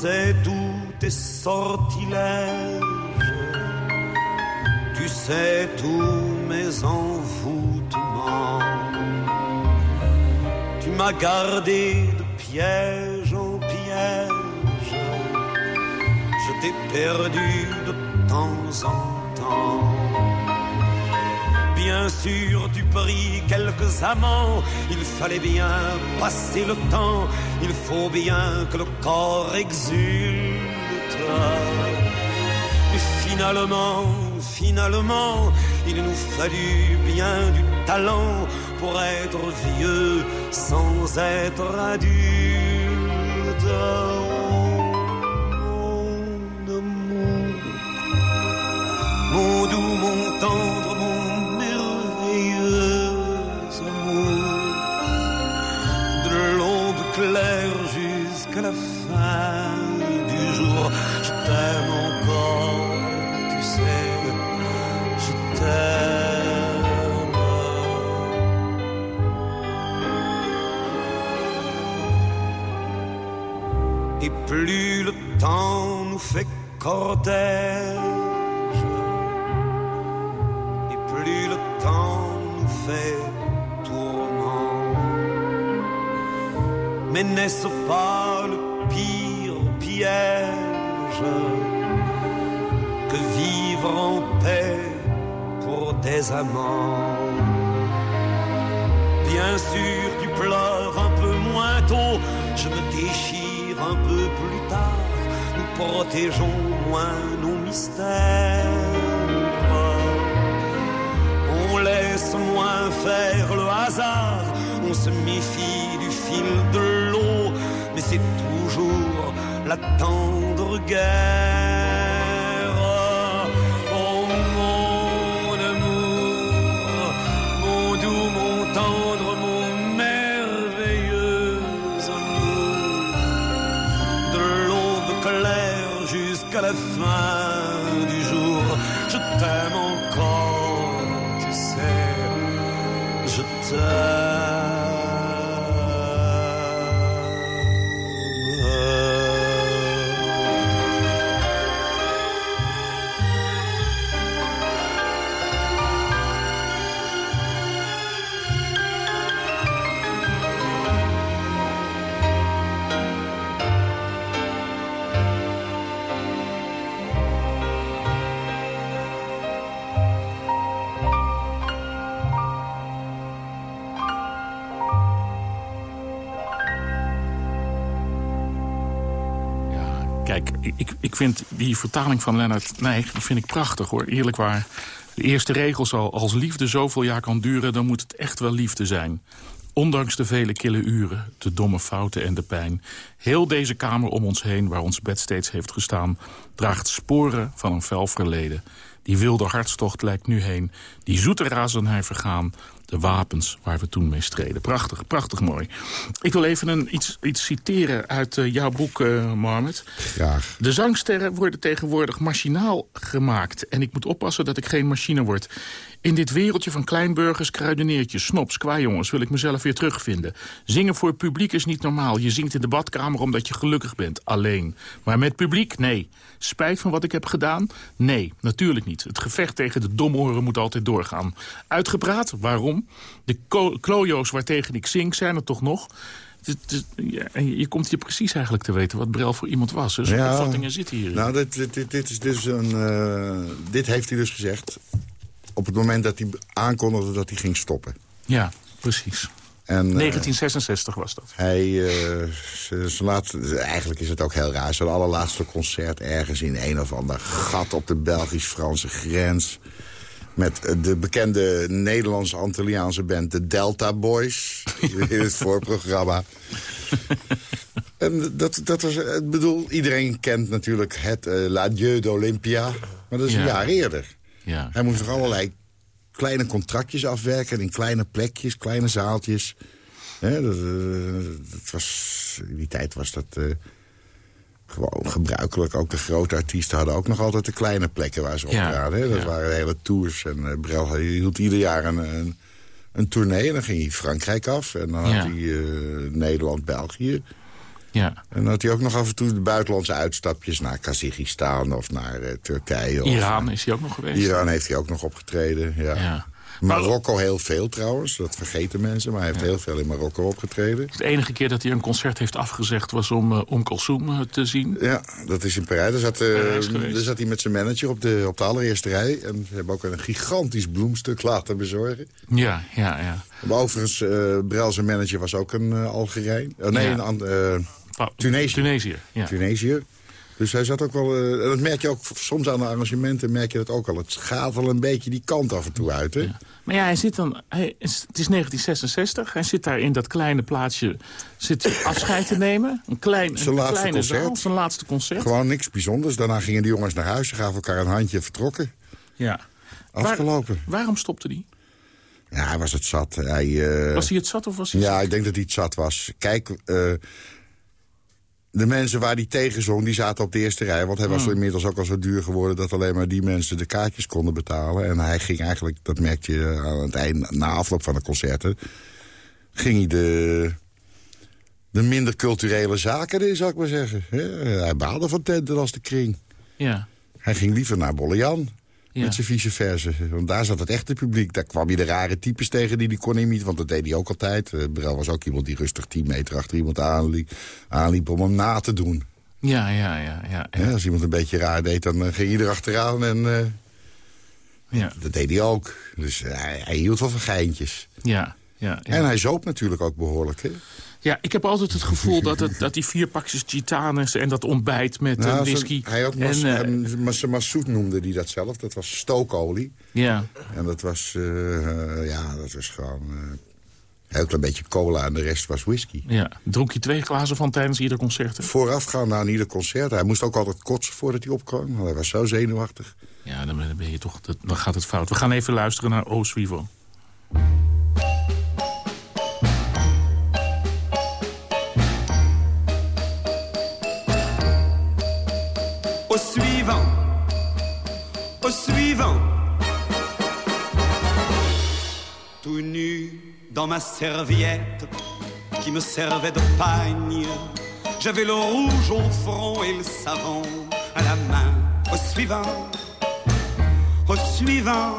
sais tous tes sortilèges, tu sais tous mes envoûtements. Tu m'as gardé de piège en piège, je t'ai perdu de temps en temps. Bien sûr, tu pris quelques amants, il fallait bien passer le temps, il faut bien que le corps exulte. Et finalement, finalement, il nous fallut bien du talent pour être vieux sans être adulte. t'aime encore, tu sais, je t'aime. Et plus le temps nous fait cordage, et plus le temps nous fait tourment, mais n'est-ce pas le en paix pour des amants? Bien sûr, tu pleures un peu moins tôt, je me déchire un peu plus tard, nous protégeons moins nos mystères. On laisse moins faire le hasard, on se méfie du fil de l'eau, mais c'est toujours la tendre guerre. La fin vind die vertaling van Lennart Nijg vind ik prachtig, hoor. Eerlijk waar. De eerste regels al, als liefde zoveel jaar kan duren... dan moet het echt wel liefde zijn. Ondanks de vele kille uren, de domme fouten en de pijn. Heel deze kamer om ons heen, waar ons bed steeds heeft gestaan... draagt sporen van een fel verleden. Die wilde hartstocht lijkt nu heen. Die zoete razernij vergaan de wapens waar we toen mee streden. Prachtig, prachtig mooi. Ik wil even een, iets, iets citeren uit uh, jouw boek, uh, Mohammed. Graag. De zangsterren worden tegenwoordig machinaal gemaakt. En ik moet oppassen dat ik geen machine word. In dit wereldje van kleinburgers, kruideneertjes, snops, kwajongens... wil ik mezelf weer terugvinden. Zingen voor publiek is niet normaal. Je zingt in de badkamer omdat je gelukkig bent, alleen. Maar met publiek, nee. Spijt van wat ik heb gedaan? Nee, natuurlijk niet. Het gevecht tegen de domoren moet altijd doorgaan. Uitgepraat? Waarom? De klojo's waartegen ik zing zijn er toch nog... je komt hier precies eigenlijk te weten wat Brel voor iemand was. Dus ja, opvattingen zitten hier. Nou, dit, dit, dit, is dus een, uh, dit heeft hij dus gezegd op het moment dat hij aankondigde dat hij ging stoppen. Ja, precies. En, 1966 eh, was dat. Hij, uh, zijn laatste, eigenlijk is het ook heel raar. Zijn allerlaatste concert ergens in een of ander gat op de Belgisch-Franse grens. Met de bekende Nederlands-Antilliaanse band de Delta Boys. in het voorprogramma. en dat, dat was, ik bedoel, iedereen kent natuurlijk het uh, La Dieu d'Olympia. Maar dat is een jaar eerder. Ja. Hij moest nog allerlei kleine contractjes afwerken in kleine plekjes, kleine zaaltjes. dat, dat, was, in die tijd was dat uh, gewoon gebruikelijk. Ook de grote artiesten hadden ook nog altijd de kleine plekken waar ze optraden. Ja. Dat waren hele tours. En uh, Brel hield ieder jaar een, een, een, tournee. En dan ging hij Frankrijk af. En dan had hij uh, Nederland, België. Ja. En had hij ook nog af en toe de buitenlandse uitstapjes naar Kazachstan of naar uh, Turkije. Iran is hij ook nog geweest. Iran heeft hij ook nog opgetreden, ja. ja. Marokko heel veel trouwens, dat vergeten mensen. Maar hij heeft heel veel in Marokko opgetreden. De enige keer dat hij een concert heeft afgezegd was om uh, Om Kalsoum te zien. Ja, dat is in Parijs. Daar zat, uh, daar zat hij met zijn manager op de, op de allereerste rij. En ze hebben ook een gigantisch bloemstuk laten bezorgen. Ja, ja, ja. Maar overigens, uh, Brel zijn manager was ook een Algerijn. Oh, nee, ja. een Tunesië. Tunesië, ja. Tunesië. Dus hij zat ook wel... Uh, dat merk je ook soms aan de arrangementen, merk je dat ook al. Het gaat wel een beetje die kant af en toe uit, hè? Maar ja, hij zit dan... Hij, het is 1966. Hij zit daar in dat kleine plaatsje zit afscheid te nemen. Een, klein, zijn een laatste kleine concert. Zaal, zijn laatste concert. Gewoon niks bijzonders. Daarna gingen de jongens naar huis. Ze gaven elkaar een handje en vertrokken. Ja. Afgelopen. waarom stopte hij? Ja, hij was het zat. Hij, uh... Was hij het zat of was hij Ja, ik denk dat hij het zat was. Kijk... Uh, de mensen waar hij tegen zong, die zaten op de eerste rij. Want hij was hmm. inmiddels ook al zo duur geworden... dat alleen maar die mensen de kaartjes konden betalen. En hij ging eigenlijk, dat merkte je aan het eind... na afloop van de concerten... ging hij de, de minder culturele zaken, zou ik maar zeggen. hij baalde van tenten als de kring. Ja. Hij ging liever naar Bollejan. Met zijn vice verse. Want daar zat het echte publiek. Daar kwam je de rare types tegen die die kon niet. Want dat deed hij ook altijd. Uh, Brel was ook iemand die rustig 10 meter achter iemand aanliep, aanliep om hem na te doen. Ja, ja, ja. ja, ja. als iemand een beetje raar deed, dan uh, ging je erachteraan. En uh, ja. dat deed hij ook. Dus hij, hij hield wel van geintjes. Ja, ja, En hij zoop natuurlijk ook behoorlijk. Hè? Ja, ik heb altijd het gevoel dat, het, dat die vier pakjes en dat ontbijt met nou, whisky... Hij had mas, en, uh, Massoud noemde die dat zelf. Dat was stookolie. Ja. En dat was, uh, ja, dat was gewoon... Heel klein beetje cola en de rest was whisky. Ja. Dronk je twee glazen van tijdens ieder concert? Voorafgaan aan ieder concert. Hij moest ook altijd kotsen voordat hij opkwam. Want hij was zo zenuwachtig. Ja, dan ben je toch, dan gaat het fout. We gaan even luisteren naar O Swivo. Suivant, au suivant. Tout nu dans ma serviette qui me servait de pagne. J'avais le rouge au front et le savon à la main. Au suivant, au suivant.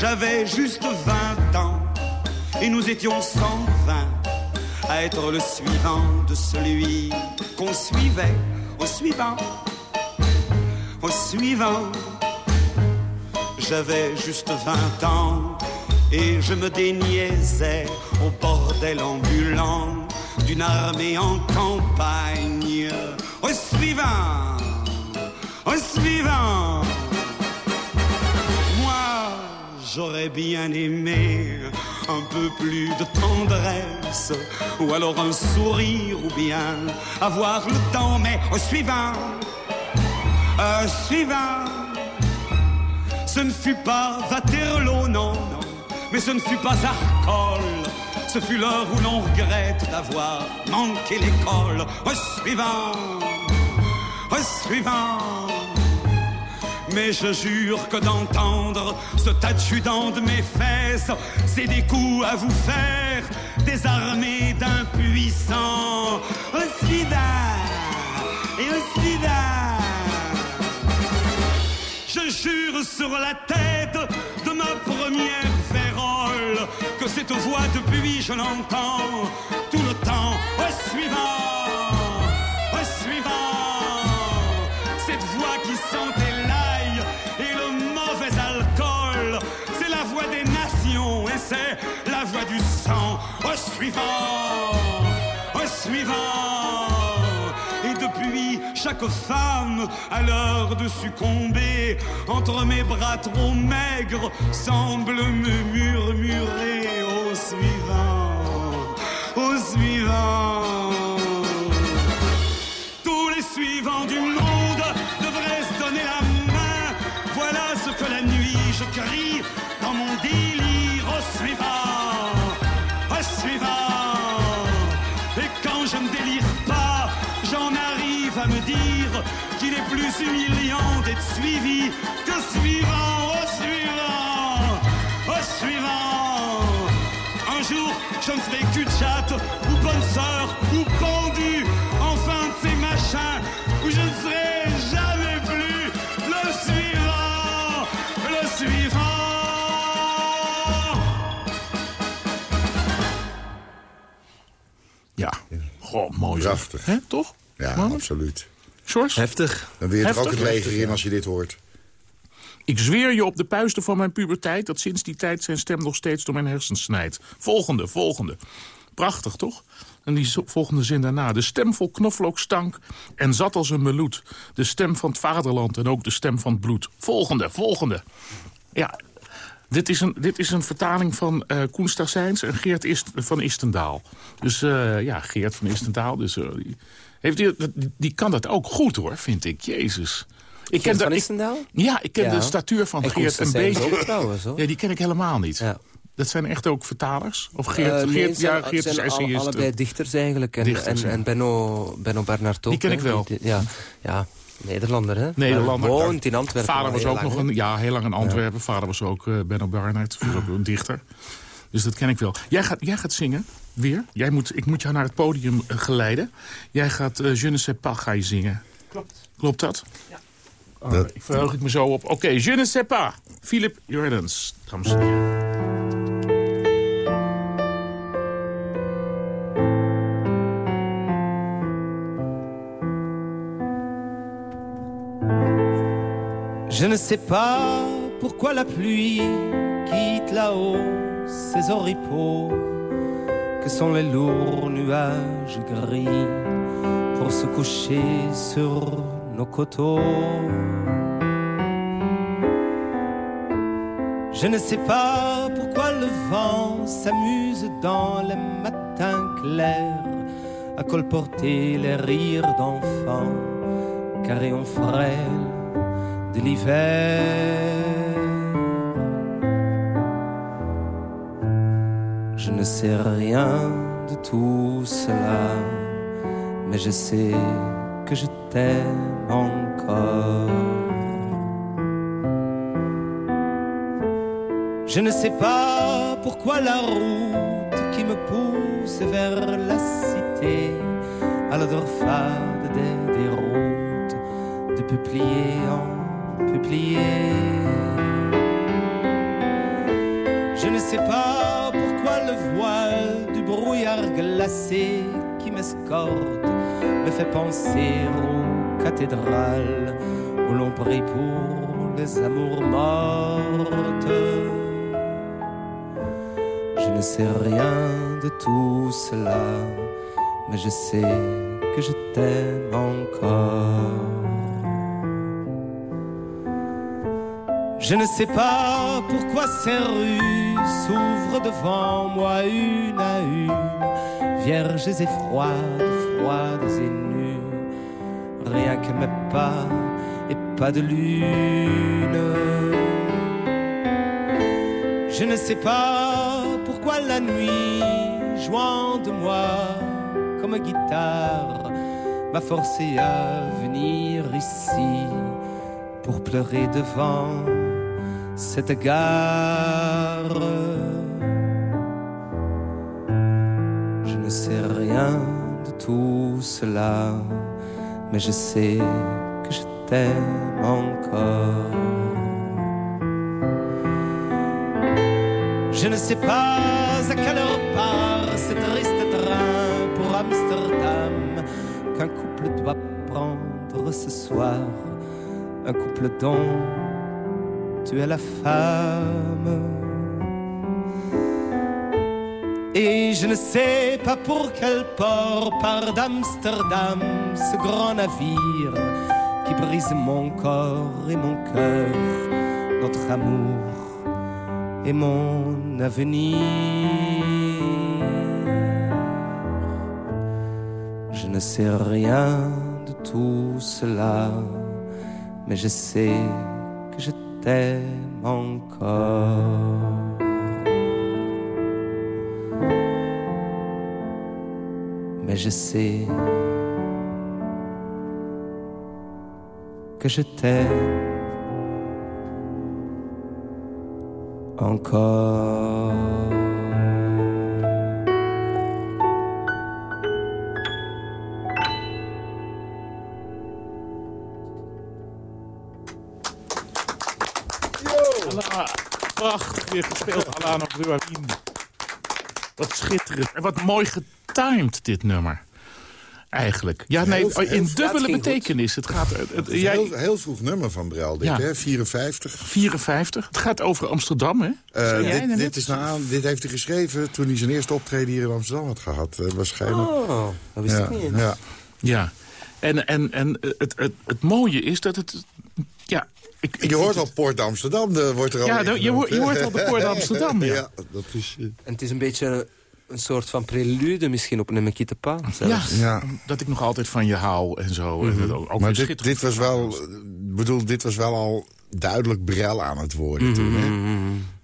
J'avais juste 20 ans et nous étions 120 à être le suivant de celui qu'on suivait au suivant, au suivant. J'avais juste 20 ans et je me déniaisais au bordel ambulant d'une armée en campagne. Au suivant, au suivant. Moi, j'aurais bien aimé un peu plus de tendresse, ou alors un sourire, ou bien avoir le temps, mais au suivant, au suivant, ce ne fut pas Waterloo, non, non, mais ce ne fut pas Arcole. Ce fut l'heure où l'on regrette d'avoir manqué l'école. Au suivant, au suivant. Mais je jure que d'entendre ce adjudant de mes fesses, c'est des coups à vous faire, désarmés d'impuissants. Au suivant, et suivant. Je jure sur la tête de ma première férole que cette voix depuis je l'entends tout le temps. Au suivant, c'est la voix du sang. Au suivant, au suivant. Et depuis, chaque femme, à l'heure de succomber, entre mes bras trop maigres, semble me murmurer au suivant, au suivant. Tous les suivants du monde qu'il est plus humiliant d'être suivi que suivant, au suivant, au suivant. Un jour, je ne ferai qu'une chatte, ou bonne sœur, ou pendu, enfin de ces machins, où je ne serai jamais plus le suivant, le suivant. Goh, mooi. Prachtig. Hè, toch? Ja, absoluut. George? Heftig. Dan wil je toch ook het leger in als je dit hoort. Ik zweer je op de puisten van mijn puberteit... dat sinds die tijd zijn stem nog steeds door mijn hersens snijdt. Volgende, volgende. Prachtig, toch? En die volgende zin daarna. De stem vol knoflookstank en zat als een meloet. De stem van het vaderland en ook de stem van het bloed. Volgende, volgende. Ja, dit is een, dit is een vertaling van uh, Koen Stassijns en Geert Ist, van Istendaal. Dus uh, ja, Geert van Istendaal. Dus, uh, die, heeft die, die kan dat ook goed hoor, vind ik. Jezus. Ik ken van? Ja, ik ken de statuur van Geert een beetje. ja, die ken ik helemaal niet. Ja. Dat zijn echt ook vertalers? Of Geert, nee, Geert, ja, Geert is essayist. allebei dichters eigenlijk. En, dichters, en, en Benno, Benno Bernard ook. Die ken ik wel. ja, ja. Nederlander, hè? Nederlander. Woont in Antwerpen. Vader was ook nog een, ja, heel lang in Antwerpen. Vader was ook uh, Benno Barnard, was ook een dichter. Dus dat ken ik wel. Jij gaat, jij gaat zingen, weer. Jij moet, ik moet jou naar het podium uh, geleiden. Jij gaat uh, Je ne sais pas ga je zingen. Klopt. Klopt dat? Ja. Oh, dat... Ik verheug ik me zo op. Oké, okay, Je ne sais pas. Philip Jordans, dames en heren. Je ne sais pas pourquoi la pluie quitte là-haut ses oripeaux, que sont les lourds nuages gris pour se coucher sur nos coteaux. Je ne sais pas pourquoi le vent s'amuse dans les matins clairs à colporter les rires d'enfants, carrés frêles de l'hiver. Je ne sais rien de tout cela, mais je sais que je t'aime encore. Je ne sais pas pourquoi la route qui me pousse vers la cité à l'odeur fade des, routes de peuplier en peuplier. Je ne sais pas glacé qui m'escorte me fait penser aux cathédrales où l'on prie pour les amours mortes. Je ne sais rien de tout cela, mais je sais que je t'aime encore. Je ne sais pas pourquoi ces rues s'ouvrent devant moi une à une, vierges et froides, froides et nues, rien que mes pas et pas de lune. Je ne sais pas pourquoi la nuit, jouant de moi comme guitare, m'a forcé à venir ici pour pleurer devant cette gare. Je ne sais rien de tout cela, mais je sais que je t'aime encore. Je ne sais pas à quelle heure part ce triste train pour Amsterdam qu'un couple doit prendre ce soir, un couple dont tu es la femme. Et je ne sais pas pour quel port part d'Amsterdam ce grand navire qui brise mon corps et mon cœur, notre amour et mon avenir. Je ne sais rien de tout cela, mais je sais encore. Mais je sais que je t'aime encore. Prachtig weer gespeeld, Alano Bruarin. Wat schitterend. En wat mooi getimed, dit nummer. Eigenlijk. Ja, nee, Heel- in dubbele betekenis. Het gaat... Het, Het is jij, een heel, heel vroeg nummer van Brel, dit, Ja. hè? 54. 54. Het gaat over Amsterdam, hè? Eh, jij dit, dit, is nou aan, dit heeft hij geschreven toen hij zijn eerste optreden hier in Amsterdam had gehad. eh, waarschijnlijk. Oh, dat wist ja, ik niet. ja. Ja. En, en, en het, het, het mooie is dat het... Ja, ik, ik Je hoort al Poort Amsterdam, de, wordt er al Ja, nou, je je hoort al de Poort Amsterdam, ja. dat is... eh, En het is een beetje een soort van prelude misschien op een het- ja, Ja. dat ik nog altijd van je hou en zo. En het ook, ook Maar dit, dit was wel, eh, bedoel, dit was wel al duidelijk Brel aan het worden toen, hè?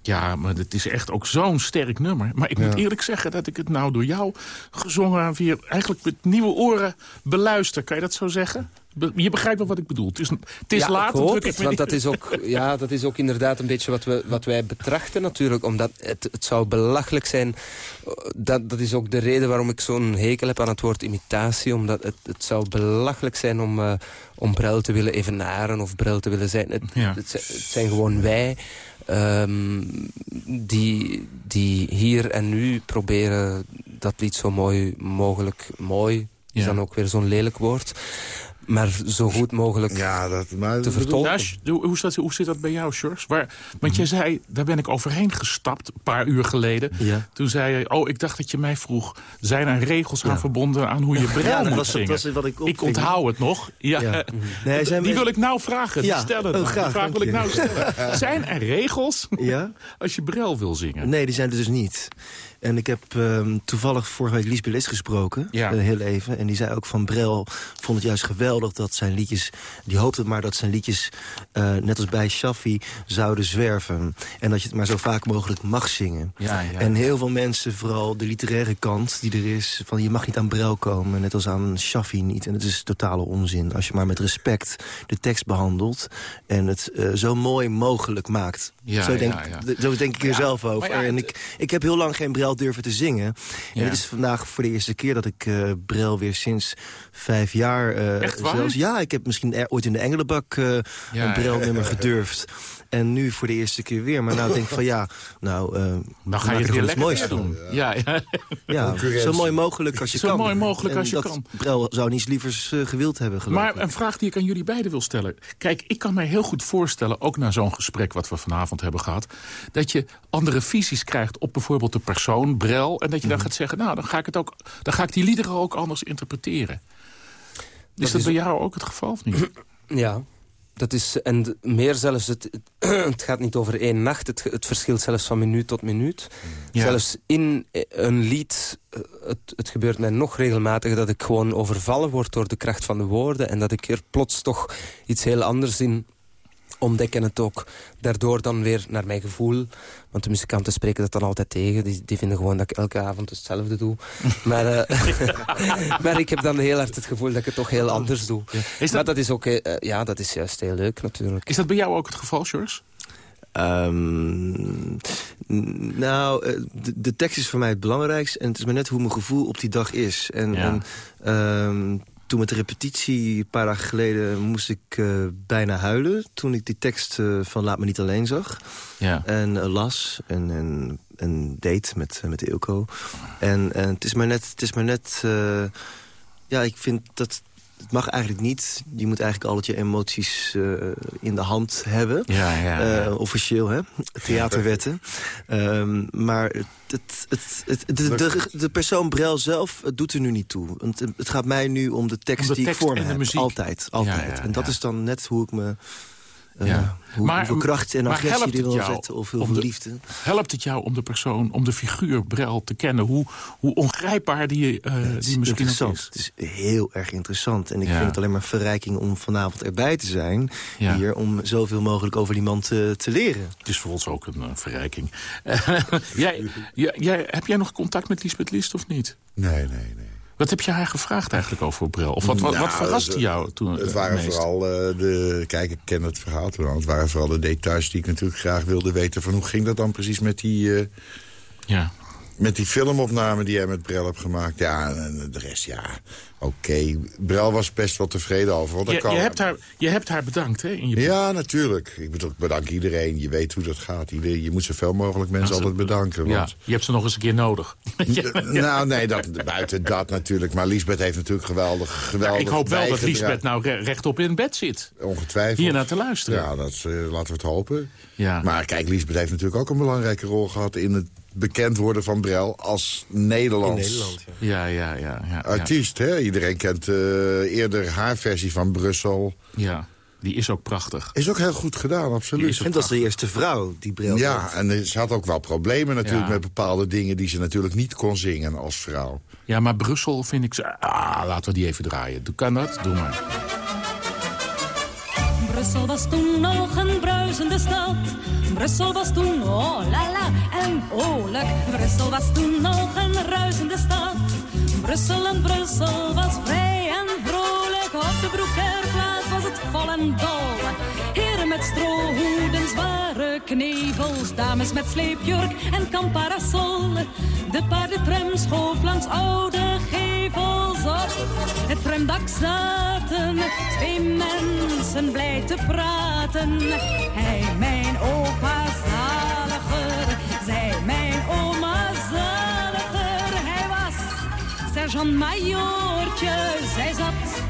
Ja, maar het is echt ook zo'n sterk nummer. Maar ik moet Ja. eerlijk zeggen dat ik het nou door jou gezongen... weer eigenlijk met nieuwe oren beluister. Kan je dat zo zeggen? Je begrijpt wel wat ik bedoel. Het is, het is ja, laat. Ik het, want dat is, ook, ja, dat is ook inderdaad een beetje wat, we, wat wij betrachten natuurlijk. Omdat het, het zou belachelijk zijn. Dat, dat is ook de reden waarom ik zo'n hekel heb aan het woord imitatie. Omdat het, het zou belachelijk zijn om, uh, om Brel te willen evenaren of Brel te willen zijn. Het, ja. het, het zijn gewoon wij um, die, die hier en nu proberen dat lied zo mooi mogelijk... Mooi is dan ook weer zo'n lelijk woord maar zo goed mogelijk ja, dat, maar, te vertolken. Hoe, zit dat bij jou, Sjors? Waar, want jij zei, daar ben ik overheen gestapt een paar uur geleden. Ja. Toen zei je, oh, ik dacht dat je mij vroeg... zijn er regels aan verbonden aan hoe je bril ja, moet was, zingen? Dat was wat ik, ik onthoud het nog. Ja. Ja. Nee, zijn die wil ik nou vragen, ja. stellen. Oh, graag, die vraag wil ik nou stellen. zijn er regels ja? als je bril wil zingen? Nee, die zijn er dus niet. En ik heb um, toevallig vorige week Lies Belis gesproken, ja. uh, heel even. En die zei ook van Brel vond het juist geweldig dat zijn liedjes... die hoopte maar dat zijn liedjes, uh, net als bij Shaffi, zouden zwerven. En dat je het maar zo vaak mogelijk mag zingen. Ja, ja. En heel veel mensen, vooral de literaire kant die er is... van je mag niet aan Brel komen, net als aan Shaffi niet. En het is totale onzin. Als je maar met respect de tekst behandelt... en het uh, zo mooi mogelijk maakt. Ja, zo, denk, ja, zo denk ik er zelf over. en ik, ik heb heel lang geen Brel durven te zingen. En het is vandaag voor de eerste keer dat ik uh, Brel weer sinds vijf jaar... Uh, Echt waar? zelfs, ja, ik heb misschien er, ooit in de Engelenbak uh, een Brel-nummer gedurfd. En nu voor de eerste keer weer. Maar nou denk ik van ja, nou, uh, dan ga je het weer lekker moois doen. Ja, ja. ja zo mooi mogelijk als je zo kan. Zo mooi mogelijk en als je dat kan. Brel zou niets lievers uh, gewild hebben. Geloof maar ik. een vraag die ik aan jullie beiden wil stellen. Kijk, ik kan mij heel goed voorstellen, ook na zo'n gesprek wat we vanavond hebben gehad, dat je andere visies krijgt op bijvoorbeeld de persoon, Brel, en dat je dan gaat zeggen, nou, dan ga ik, het ook, dan ga ik die liederen ook anders interpreteren. Is dat, dat is... bij jou ook het geval of niet? Ja, dat is, en meer zelfs, het, het gaat niet over één nacht. Het, het verschilt zelfs van minuut tot minuut. Ja. Zelfs in een lied, het, het gebeurt mij nog regelmatig... dat ik gewoon overvallen word door de kracht van de woorden... en dat ik er plots toch iets heel anders in ontdek en het ook daardoor dan weer naar mijn gevoel... want de muzikanten spreken dat dan altijd tegen. Die, die vinden gewoon dat ik elke avond hetzelfde doe. maar, uh, maar ik heb dan heel hard het gevoel dat ik het toch heel anders doe. Ja. Is dat... Maar dat is ook uh, ja, dat is juist heel leuk natuurlijk. Is dat bij jou ook het geval, Sjors? Um, nou, de, de, tekst is voor mij het belangrijkste. En het is maar net hoe mijn gevoel op die dag is. En, ja. en um, toen met de repetitie, een paar dagen geleden, moest ik uh, bijna huilen. Toen ik die tekst uh, van Laat me niet alleen zag. Ja. En uh, las en, en, en deed met, met Ilko. En, en het is maar net... Het is maar net ja, ik vind dat... Het mag eigenlijk niet. Je moet eigenlijk altijd je emoties in de hand hebben. Ja, ja, ja. officieel, hè? Theaterwetten. um, maar het, het, het, het, de, de, de, persoon Brel zelf het doet er nu niet toe. Want het gaat mij nu om de tekst, om de die tekst ik voor me en de heb. Muziek. Altijd, altijd. Ja, ja, en dat ja. is dan net hoe ik me... Uh, ja. hoe, maar, hoeveel kracht en agressie helpt erin wil jou zetten. Of heel veel de, liefde. Helpt het jou om de persoon, om de figuur Brel te kennen? Hoe, hoe ongrijpbaar die, uh, ja, die misschien ook is? Het is heel erg interessant. En ik ja. vind het alleen maar een verrijking om vanavond erbij te zijn. Ja. Hier, om zoveel mogelijk over die man te, te leren. Het is voor ons ook een uh, verrijking. jij, jij, jij, heb jij nog contact met Lisbeth List of niet? Nee, nee, nee. Wat heb je haar gevraagd eigenlijk over Brel? Of wat, wat, nou, wat verraste het, jou toen? Het waren meest? vooral uh, de... Kijk, ik ken het verhaal toen al. Het waren vooral de details die ik natuurlijk graag wilde weten... van hoe ging dat dan precies met die... Uh, ja. Met die filmopname die jij met Brel hebt gemaakt. Ja, en de rest, ja, oké. Okay. Brel was best wel tevreden over. Want je, kan... je, hebt haar, je hebt haar bedankt, hè? In je ja, natuurlijk. Ik bedoel, bedank iedereen. Je weet hoe dat gaat. Je, je moet zoveel mogelijk mensen altijd bedanken. Want... Ja, je hebt ze nog eens een keer nodig. nou, nee, dat, buiten dat natuurlijk. Maar Lisbeth heeft natuurlijk geweldig, geweldig ja, Ik hoop wel dat Lisbeth nou rechtop in bed zit. Ongetwijfeld. Hier naar te luisteren. Ja, dat, uh, laten we het hopen. Ja. Maar kijk, Lisbeth heeft natuurlijk ook een belangrijke rol gehad... in het bekend worden van Brel als Nederlands. In Nederland, ja. Ja, ja, ja, artiest. Hè? Iedereen kent uh, eerder haar versie van Brussel. Ja, die is ook prachtig. Is ook heel goed gedaan, absoluut. En dat is de eerste vrouw die Brel Ja, had. en ze had ook wel problemen natuurlijk Ja. met bepaalde dingen... die ze natuurlijk niet kon zingen als vrouw. Ja, maar Brussel vind ik... zo- Ah, laten we die even draaien. Doe- Kan dat? Doe maar. Brussel was toen nog een bruisende stad. Brussel was toen oh la la en oorlijk. Brussel was toen nog een ruisende stad. Brussel en Brussel was vrij en vrolijk. op de broekerplaats was het vol en dol. Met strohoeden, zware knevels, dames met sleepjurk en kamparasol. De paardentram schoof langs oude gevels op. Het tramdak zaten twee mensen blij te praten. Hij, mijn opa zaliger, zij, mijn oma zaliger. Hij was sergeant-majoortje, zij zat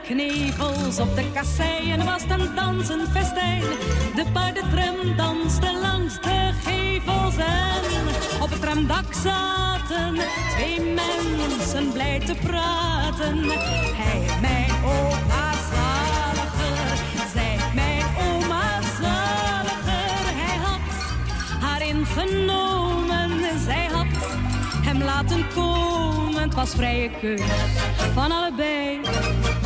knevels op de kasseien was een dansend festijn. De paardentram danste langs de gevels en op het tramdak zaten twee mensen blij te praten. Hij, mijn opa zaliger, zij, mijn oma zaliger. Hij had haar ingenomen, zij had hem laten komen. Het was vrije keus van allebei.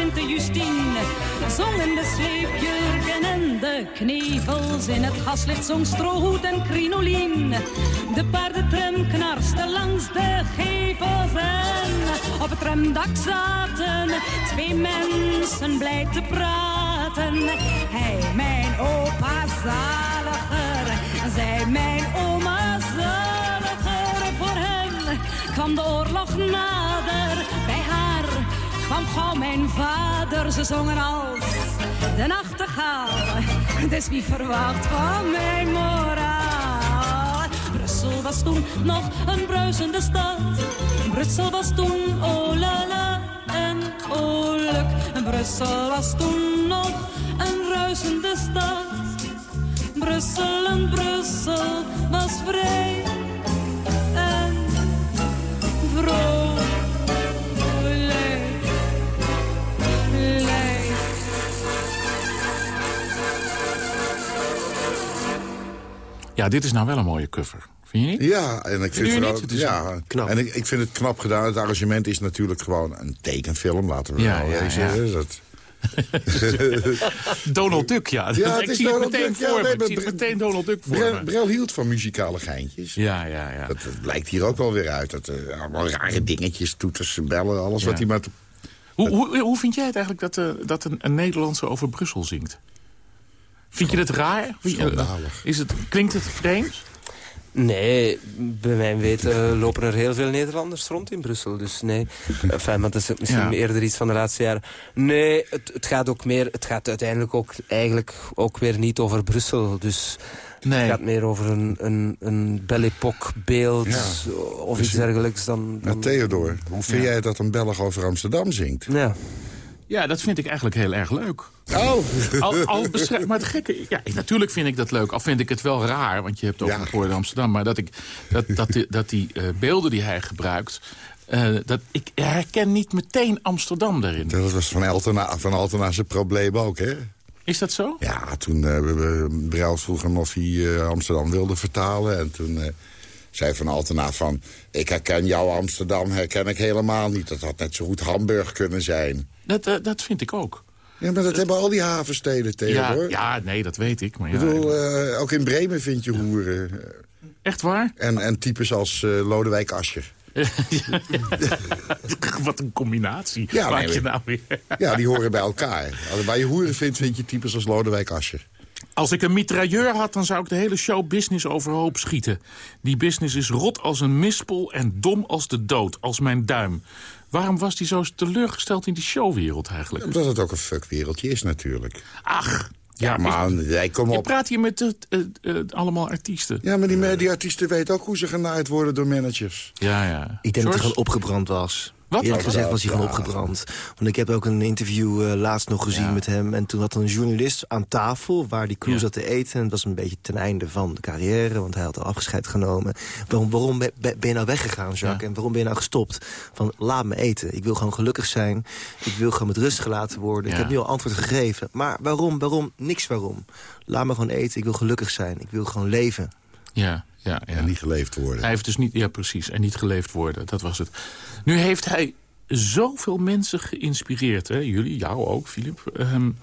Sint-Justine. Zongen de sleepjurken en de knevels in het gaslicht zong strohoed en crinolien. De paardentram knarste langs de gevels en op het tramdak zaten twee mensen blij te praten. Hij, mijn opa zaliger, zij, mijn oma zaliger. Voor hem kwam de oorlog nader, kwam mijn vader. Ze zongen als de nachtegaal, dus wie verwacht van mijn moraal? Brussel was toen nog een bruisende stad. Brussel was toen oh la la en oh luk. Brussel was toen nog een ruisende stad. Brussel en Brussel was vrij Ja, dit is nou wel een mooie cover. Vind je niet? Ja, en ik vind, vooral-? Het ja, knap. En ik, ik vind het knap gedaan. Het arrangement is natuurlijk gewoon een tekenfilm, laten we Ja, wel ja, ja. Dat, Donald Duck, ja. Ja, het ik is zie Donald het meteen Duck. Ja, voor me. nee, Ik zie het meteen Donald Duck voor Brel, me. Brel hield van muzikale geintjes. Ja, ja, ja. Dat, dat blijkt hier ook wel weer uit. Dat, eh, allemaal rare dingetjes, toeters, bellen, alles Ja. wat hij maar... Hoe, hoe, hoe vind jij het eigenlijk dat, eh, dat een, een Nederlandse over Brussel zingt? Vind je het raar? Is het, klinkt het vreemd? Nee, bij mijn weten lopen er heel veel Nederlanders rond in Brussel. Dus nee, enfin, maar dat is misschien Ja. eerder iets van de laatste jaren. Nee, het, het gaat ook meer, het gaat uiteindelijk ook eigenlijk ook weer niet over Brussel. Dus Nee. het gaat meer over een, een, een Belle Époque beeld Ja. of iets dergelijks dan... Dan Theodor, hoe vind jij dat een Belg over Amsterdam zingt? ja. Ja, dat vind ik eigenlijk heel erg leuk. Oh! Al, al maar het gekke, ja, natuurlijk vind ik dat leuk. Al vind ik het wel raar, want je hebt over Ja. het woord Amsterdam. Maar dat, ik, dat, dat, die, dat die eh, beelden die hij gebruikt... eh, dat, ik herken niet meteen Amsterdam daarin. Dat was van, Altena, van Altena zijn probleem ook, hè? Is dat zo? Ja, toen eh, we- vroeg hem of hij Amsterdam wilde vertalen. En toen zei Van Altena van... ik herken jouw Amsterdam herken ik helemaal niet. Dat had net zo goed Hamburg kunnen zijn. Dat, eh, dat vind ik ook. Ja, maar dat hebben al die havensteden Ja, Theodor. ja, nee, dat weet ik. Maar Ik ja, bedoel, eh, ook in Bremen vind je hoeren. echt waar? En, en types als eh, Lodewijk Asscher. Wat een combinatie. Ja, nee, je nou weer. Ja, die horen bij elkaar. Als je bij je hoeren vindt, vind je types als Lodewijk Asscher. Als ik een mitrailleur had, dan zou ik de hele show business overhoop schieten. Die business is rot als een mispel en dom als de dood, als mijn duim. Waarom was hij zo teleurgesteld in die showwereld eigenlijk? Omdat het ook een fuckwereldje is natuurlijk. Ach, Ja, maar kom je op. praat hier met eh, eh, eh, allemaal artiesten. Ja, maar die, die artiesten weten ook hoe ze genaaid worden door managers. Ja, ja. Ik denk dat er George? gewoon opgebrand was. Wat? Eerlijk gezegd was hij gewoon opgebrand. Want ik heb ook een interview uh, laatst nog gezien met hem. En toen had een journalist aan tafel waar die crew zat te eten. En het was een beetje ten einde van de carrière. Want hij had al afgescheid genomen. Waarom, waarom ben, ben je nou weggegaan, Jacques? En waarom ben je nou gestopt? Van, laat me eten. Ik wil gewoon gelukkig zijn. Ik wil gewoon met rust gelaten worden. Ik heb nu al antwoord gegeven. Maar waarom, waarom? Niks waarom. Laat me gewoon eten. Ik wil gelukkig zijn. Ik wil gewoon leven. Ja, ja, ja. En niet geleefd worden. Hij heeft dus niet, ja precies, en niet geleefd worden. Dat was het. Nu heeft hij zoveel mensen geïnspireerd. Hè? Jullie, jou ook, Filip. Um,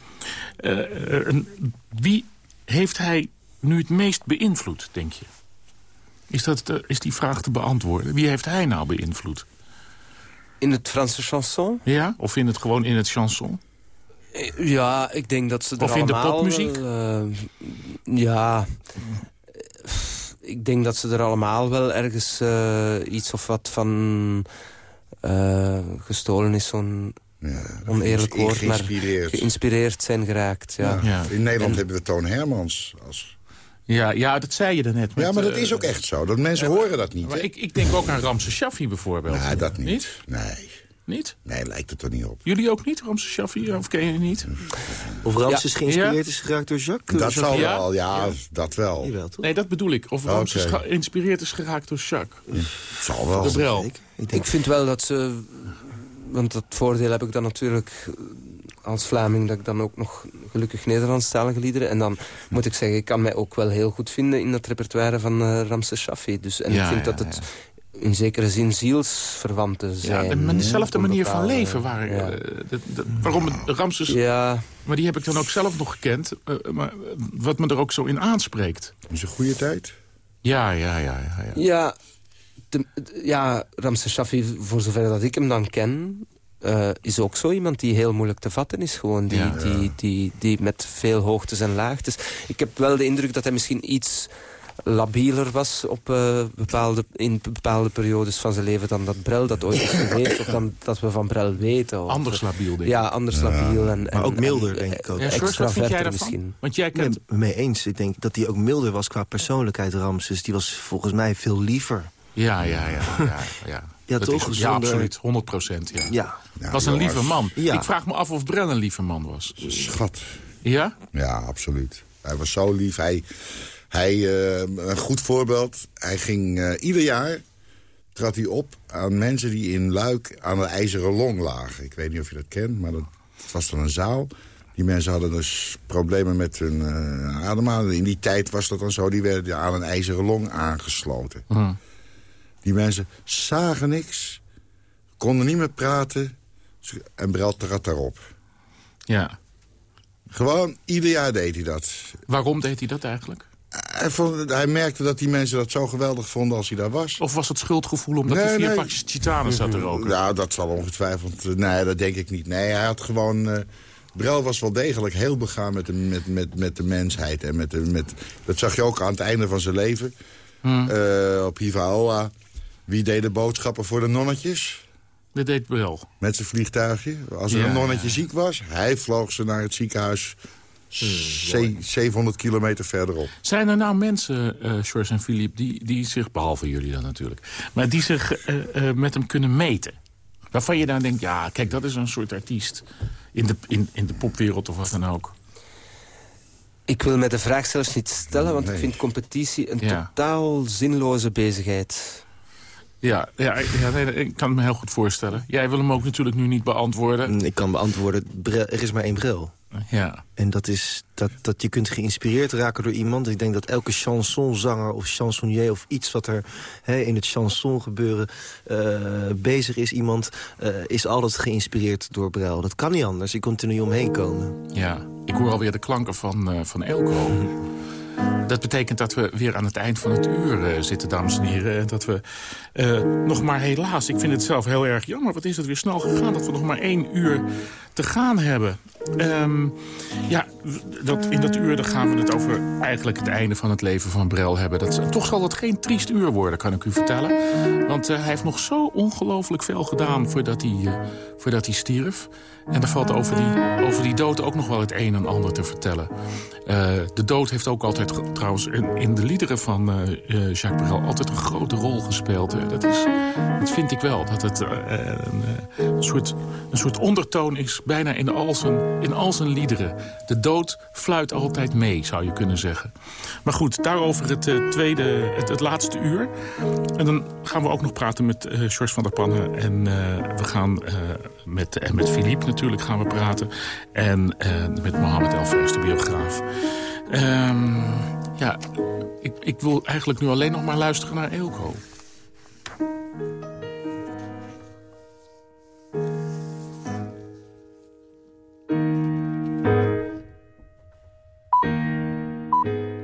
wie heeft hij nu het meest beïnvloed, denk je? Is, dat, uh, is die vraag te beantwoorden? Wie heeft hij nou beïnvloed? In het Franse chanson? Ja, of in het gewoon in het chanson? Ja, ik denk dat ze er Of in de popmuziek? Uh, ja, ik denk dat ze er allemaal wel ergens uh, iets of wat van uh, gestolen is. Zo'n ja, oneerlijk woord, maar geïnspireerd zijn geraakt. Ja. ja. In Nederland en, hebben we Toon Hermans als... Ja, ja, dat zei je daarnet. Met, ja, maar dat is ook echt zo. Dat mensen horen dat niet. Maar ik, ik denk ook aan Ramse Shaffi bijvoorbeeld. Nee, dat niet. niet? Nee. Niet? Nee, lijkt het er niet op. Jullie ook niet, Ramses Shaffi? Of ken je niet? Of Ramses ja. geïnspireerd ja. is geraakt door Jacques? Dat zal wel, ja, dat wel. Jawel, nee, dat bedoel ik. Of Ramses okay. geïnspireerd is geraakt door Jacques. Ja. Zal wel. De Brel. Ik, ik, ik vind wel dat ze... Want dat voordeel heb ik dan natuurlijk als Vlaming... dat ik dan ook nog gelukkig Nederlandstalige liederen... en dan moet ik zeggen, ik kan mij ook wel heel goed vinden... in dat repertoire van uh, Ramses Shaffi. Dus, en ik vind dat het in zekere zin zielsverwanten zijn. Ja, dezelfde manier van leven. Waar, ja. uh, de, de, waarom Ramses... Ja. Maar die heb ik dan ook zelf nog gekend. Uh, maar wat me er ook zo in aanspreekt. Is een goede tijd? Ja, ja, ja. Ja, ja. ja, de, ja Ramses Shaffi, voor zover dat ik hem dan ken... Uh, is ook zo iemand die heel moeilijk te vatten is. Gewoon die, ja. die, die, die met veel hoogtes en laagtes. Ik heb wel de indruk dat hij misschien iets labieler was op, uh, bepaalde, in bepaalde periodes van zijn leven... dan dat Brel dat ooit is geweest, of dan dat we van Brel weten. Of, anders labiel, denk ik. Ja, anders ja. labiel. En, maar ook milder, en, denk ik ook. Ja, jij daarvan? Misschien. Want jij kent... Nee, mee eens. Ik denk dat hij ook milder was qua persoonlijkheid, Ramses. Die was volgens mij veel liever. Ja, ja, ja. ja, ja. Ja, toch? Is, ja, absoluut. 100 procent, ja. ja. ja was een lieve man. Ja. Ik vraag me af of Brel een lieve man was. Schat. Ja? Ja, absoluut. Hij was zo lief. Hij... Hij, uh, een goed voorbeeld, hij ging uh, ieder jaar trad hij op aan mensen die in Luik aan de IJzeren Long lagen. Ik weet niet of je dat kent, maar dat was dan een zaal. Die mensen hadden dus problemen met hun uh, ademhaling. In die tijd was dat dan zo, die werden aan een IJzeren Long aangesloten. Mm. Die mensen zagen niks, konden niet meer praten en Brel trad daarop. Ja. Gewoon, ieder jaar deed hij dat. Waarom deed hij dat eigenlijk? Hij, vond, hij, merkte dat die mensen dat zo geweldig vonden als hij daar was. Of was het schuldgevoel omdat nee, hij vier nee. pakjes chitanen zat te roken? Ja, dat zal ongetwijfeld. Nee, dat denk ik niet. Nee, hij had gewoon... Uh, Brel was wel degelijk heel begaan met de, met, met, met de mensheid. En met de, met, dat zag je ook aan het einde van zijn leven. Hmm. Uh, op Hivaoa. Wie deed de boodschappen voor de nonnetjes? Dat deed Brel. Met zijn vliegtuigje. Als er ja, een nonnetje ziek was, hij vloog ze naar het ziekenhuis 700 kilometer verderop. Zijn er nou mensen, uh, George en Philippe, die, die zich, behalve jullie dan natuurlijk... maar die zich uh, uh, met hem kunnen meten? Waarvan je dan denkt, ja, kijk, dat is een soort artiest... in de, in, in de popwereld of wat dan ook. Ik wil me de vraag zelfs niet stellen, want nee. ik vind competitie een ja. totaal zinloze bezigheid. Ja, ja, ja nee, ik kan me heel goed voorstellen. Jij wil hem ook natuurlijk nu niet beantwoorden. Ik kan beantwoorden, er is maar één bril. Ja. En dat is dat, dat je kunt geïnspireerd raken door iemand. Ik denk dat elke chansonzanger of chansonnier of iets wat er hè, in het chanson gebeuren uh, bezig is. Iemand uh, is altijd geïnspireerd door Brel. Dat kan niet anders. Je kunt er niet omheen komen. Ja, ik hoor alweer de klanken van, uh, van Elko. Dat betekent dat we weer aan het eind van het uur zitten, dames en heren. En dat we nog maar helaas, ik vind het zelf heel erg jammer... wat is het weer snel gegaan, dat we nog maar één uur te gaan hebben. Um, ja, dat, in dat uur dan gaan we het over eigenlijk het einde van het leven van Brel hebben. Dat, toch zal het geen triest uur worden, kan ik u vertellen. Want uh, hij heeft nog zo ongelooflijk veel gedaan voordat hij, uh, voordat hij stierf. En er valt over die, over die dood ook nog wel het een en ander te vertellen. Uh, de dood heeft ook altijd trouwens in, in de liederen van Jacques Brel... altijd een grote rol gespeeld. Dat, is, dat vind ik wel, dat het een, een, soort, een soort ondertoon is... bijna in al zijn, in al zijn liederen. De dood fluit altijd mee, zou je kunnen zeggen. Maar goed, daarover het, uh, tweede, het, laatste uur. En dan gaan we ook nog praten met uh, George van der Pannen. En uh, we gaan met, en met Philippe natuurlijk gaan we praten. En met Mohammed Elfers, de biograaf. Um, ja, ik, ik wil eigenlijk nu alleen nog maar luisteren naar Eelco.